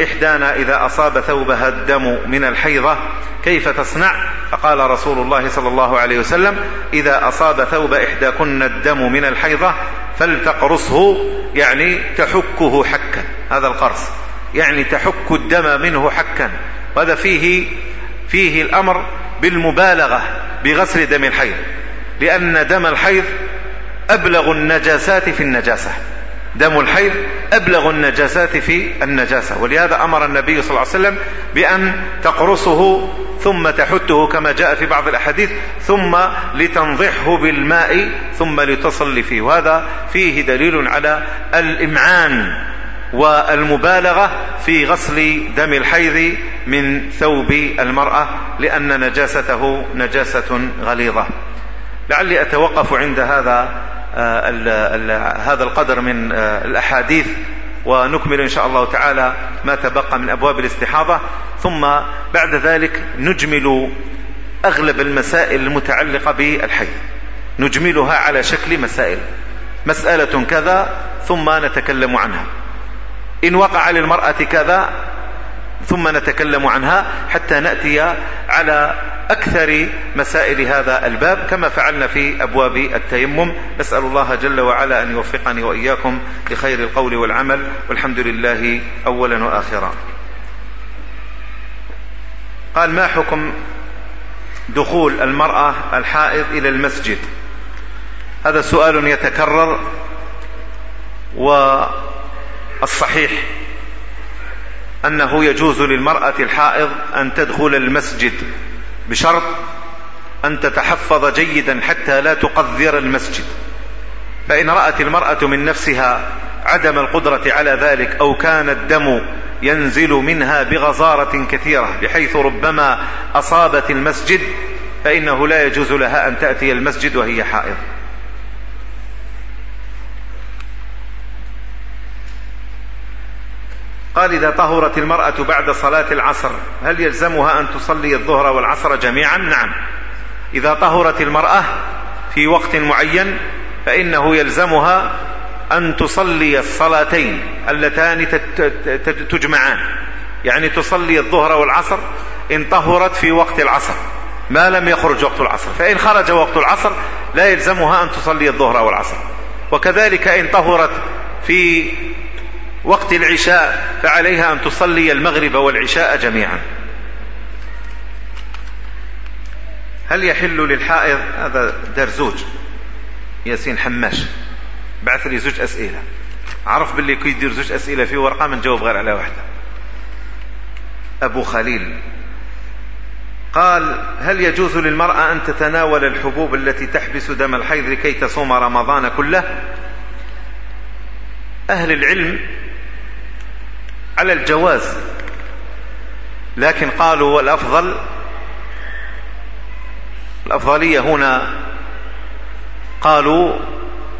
إحدانا إذا أصاب ثوبها الدم من الحيضة كيف تصنع؟ فقال رسول الله صلى الله عليه وسلم إذا أصاب ثوب إحداكن الدم من الحيضة فلتقرصه يعني تحكه حكا. هذا القرص. يعني تحك الدم منه حكا. وهذا فيه فيه الأمر بالمبالغة بغسل دم الحيض. لأن دم الحيض أبلغ النجاسات في النجاسة. دم الحيض أبلغ النجاسات في النجاسة. ولهذا أمر النبي صلى الله عليه وسلم بأن تقرصه ثم تحته كما جاء في بعض الأحاديث ثم لتنضحه بالماء ثم لتصل فيه. وهذا فيه دليل على الإمعان والمبالغة في غسل دم الحيض من ثوب المرأة لأن نجاسته نجاسة غليظة. لعلي أتوقف عند هذا آه، هذا القدر من آه، الأحاديث ونكمل إن شاء الله تعالى ما تبقى من أبواب الاستحاضة. ثم بعد ذلك نجمل أغلب المسائل المتعلقة بالحي. نجملها على شكل مسائل. مسألة كذا ثم نتكلم عنها. إن وقع للمرأة كذا ثم نتكلم عنها حتى نأتي على أكثر مسائل هذا الباب كما فعلنا في أبواب التيمم. نسأل الله جل وعلا أن يوفقني وإياكم لخير القول والعمل. والحمد لله أولا وآخرا. قال ما حكم دخول المرأة الحائض إلى المسجد؟ هذا سؤال يتكرر والصحيح أنه يجوز للمرأة الحائض أن تدخل المسجد بشرط أن تتحفظ جيدا حتى لا تقذر المسجد. فإن رأت المرأة من نفسها عدم القدرة على ذلك أو كان الدم ينزل منها بغزارة كثيرة بحيث ربما أصابت المسجد فإنه لا يجوز لها أن تأتي المسجد وهي حائض. قال إذا طهرت المرأة بعد صلاة العصر هل يلزمها أن تصلي الظهر والعصر جميعا؟ نعم. إذا طهرت المرأة في وقت معين فإنه يلزمها أن تصلي الصلاتين اللتان تجمعان. يعني تصلي الظهر والعصر إن طهرت في وقت العصر ما لم يخرج وقت العصر. فإن خرج وقت العصر لا يلزمها أن تصلي الظهر والعصر. وكذلك إن طهرت في وقت العشاء فعليها أن تصلي المغرب والعشاء جميعا. هل يحل للحائض؟ هذا دار زوج. ياسين حماش. بعث لي زوج أسئلة. عرف باللي كي يدير زوج أسئلة في ورقة من جاوب غير على واحدة. أبو خليل. قال هل يجوز للمرأة أن تتناول الحبوب التي تحبس دم الحيض لكي تصوم رمضان كله؟ أهل العلم على الجواز. لكن قالوا والأفضل الأفضلية هنا قالوا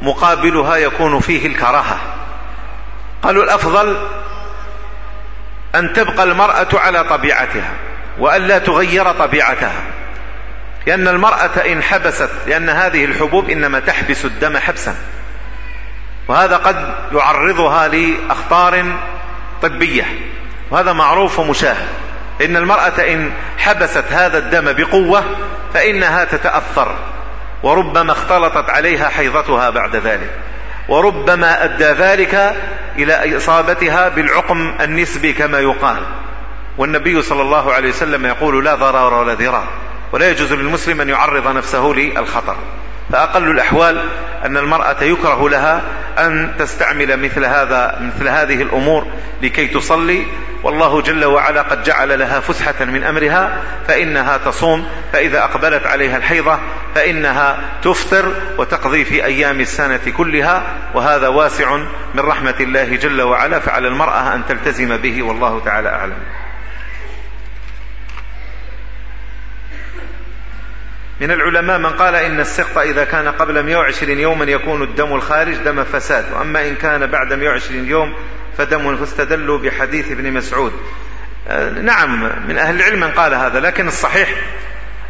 مقابلها يكون فيه الكراهة. قالوا الأفضل أن تبقى المرأة على طبيعتها وأن لا تغير طبيعتها. لأن المرأة إن حبست لأن هذه الحبوب إنما تحبس الدم حبسا. وهذا قد يعرضها لأخطار طبية. وهذا معروف ومشاهد. إن المرأة إن حبست هذا الدم بقوة فإنها تتأثر. وربما اختلطت عليها حيضتها بعد ذلك. وربما أدى ذلك إلى إصابتها بالعقم النسبي كما يقال. والنبي صلى الله عليه وسلم يقول لا ضرار ولا ذرار. ولا يجوز للمسلم أن يعرض نفسه للخطر. فأقل الأحوال أن المرأة يكره لها أن تستعمل مثل هذا مثل هذه الأمور لكي تصلي. والله جل وعلا قد جعل لها فسحة من أمرها فإنها تصوم فإذا أقبلت عليها الحيضة فإنها تفطر وتقضي في أيام السنة كلها. وهذا واسع من رحمة الله جل وعلا. فعلى المرأة أن تلتزم به والله تعالى أعلم. من العلماء من قال إن السقط إذا كان قبل 120 يوما يكون الدم الخارج دم فساد وأما إن كان بعد 120 يوم فدم فاستدلوا بحديث ابن مسعود. آه، نعم من أهل العلم من قال هذا لكن الصحيح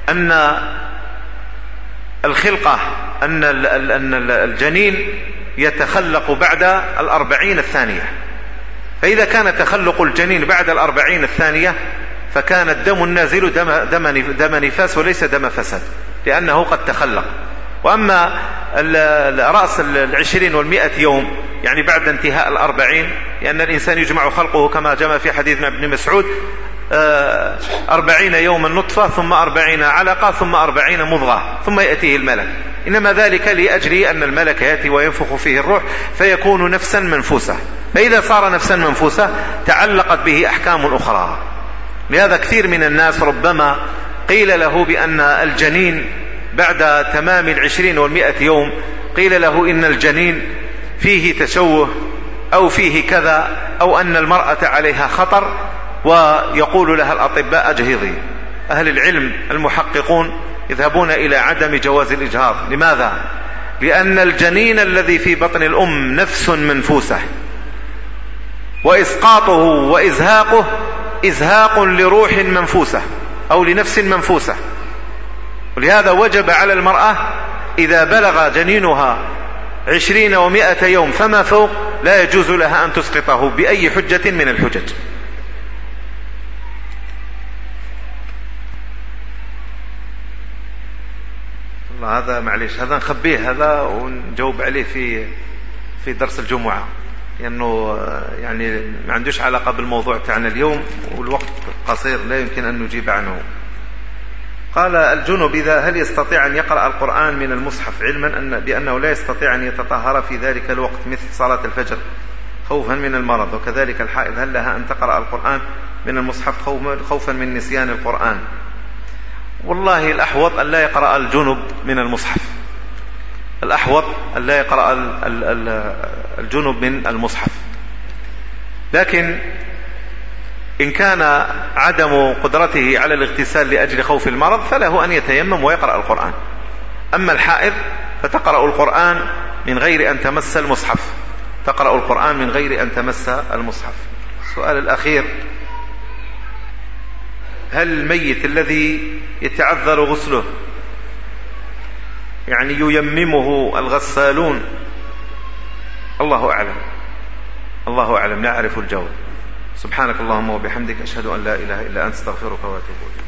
أن الخلقة أن الجنين يتخلق بعد الأربعين الثانية. فإذا كان تخلق الجنين بعد الأربعين الثانية فكان الدم النازل دم, دم, دم نفاس وليس دم فسد لأنه قد تخلق. وأما رأس العشرين والمئة يوم يعني بعد انتهاء الأربعين لأن الإنسان يجمع خلقه كما جمع في حديث ابن مسعود آه، أربعين يوما نطفة ثم أربعين علقة ثم أربعين مضغة ثم يأتيه الملك. إنما ذلك لأجل أن الملك يأتي وينفخ فيه الروح فيكون نفسا منفوسة. فإذا صار نفسا منفوسة تعلقت به أحكام أخرى. لهذا كثير من الناس ربما قيل له بأن الجنين بعد تمام العشرين والمئة يوم قيل له إن الجنين فيه تشوه أو فيه كذا أو أن المرأة عليها خطر ويقول لها الأطباء أجهضي. أهل العلم المحققون يذهبون إلى عدم جواز الإجهاض. لماذا؟ لأن الجنين الذي في بطن الأم نفس منفوسة وإسقاطه وإزهاقه إزهاق لروح منفوسة أو لنفس منفوسة. ولهذا وجب على المرأة إذا بلغ جنينها عشرين ومائة يوم فما فوق لا يجوز لها أن تسقطه بأي حجة من الحجج. هذا معليش هذا نخبيه هذا ونجاوب عليه في في درس الجمعة. لأنه آه، يعني ما عندوش علاقة بالموضوع تاعنا اليوم والوقت قصير لا يمكن أن نجيب عنه. قال الجنب إذا هل يستطيع أن يقرأ القرآن من المصحف علما أن بأنه لا يستطيع أن يتطهر في ذلك الوقت مثل صلاة الفجر خوفا من المرض وكذلك الحائض هل لها أن تقرأ القرآن من المصحف خوفا من نسيان القرآن؟ والله الأحوط أن لا يقرأ الجنب من المصحف. الأحوط أن لا يقرأ الجنب من المصحف. لكن إن كان عدم قدرته على الاغتسال لأجل خوف المرض فله أن يتيمم ويقرأ القرآن. أما الحائض فتقرأ القرآن من غير أن تمس المصحف. تقرأ القرآن من غير أن تمس المصحف. السؤال الأخير. هل الميت الذي يتعذر غسله يعني ييممه الغسالون الله أعلم. الله أعلم. لا أعرف الجواب. سبحانك اللهم وبحمدك أشهد أن لا إله إلا أنت أستغفرك وأتوب إليك.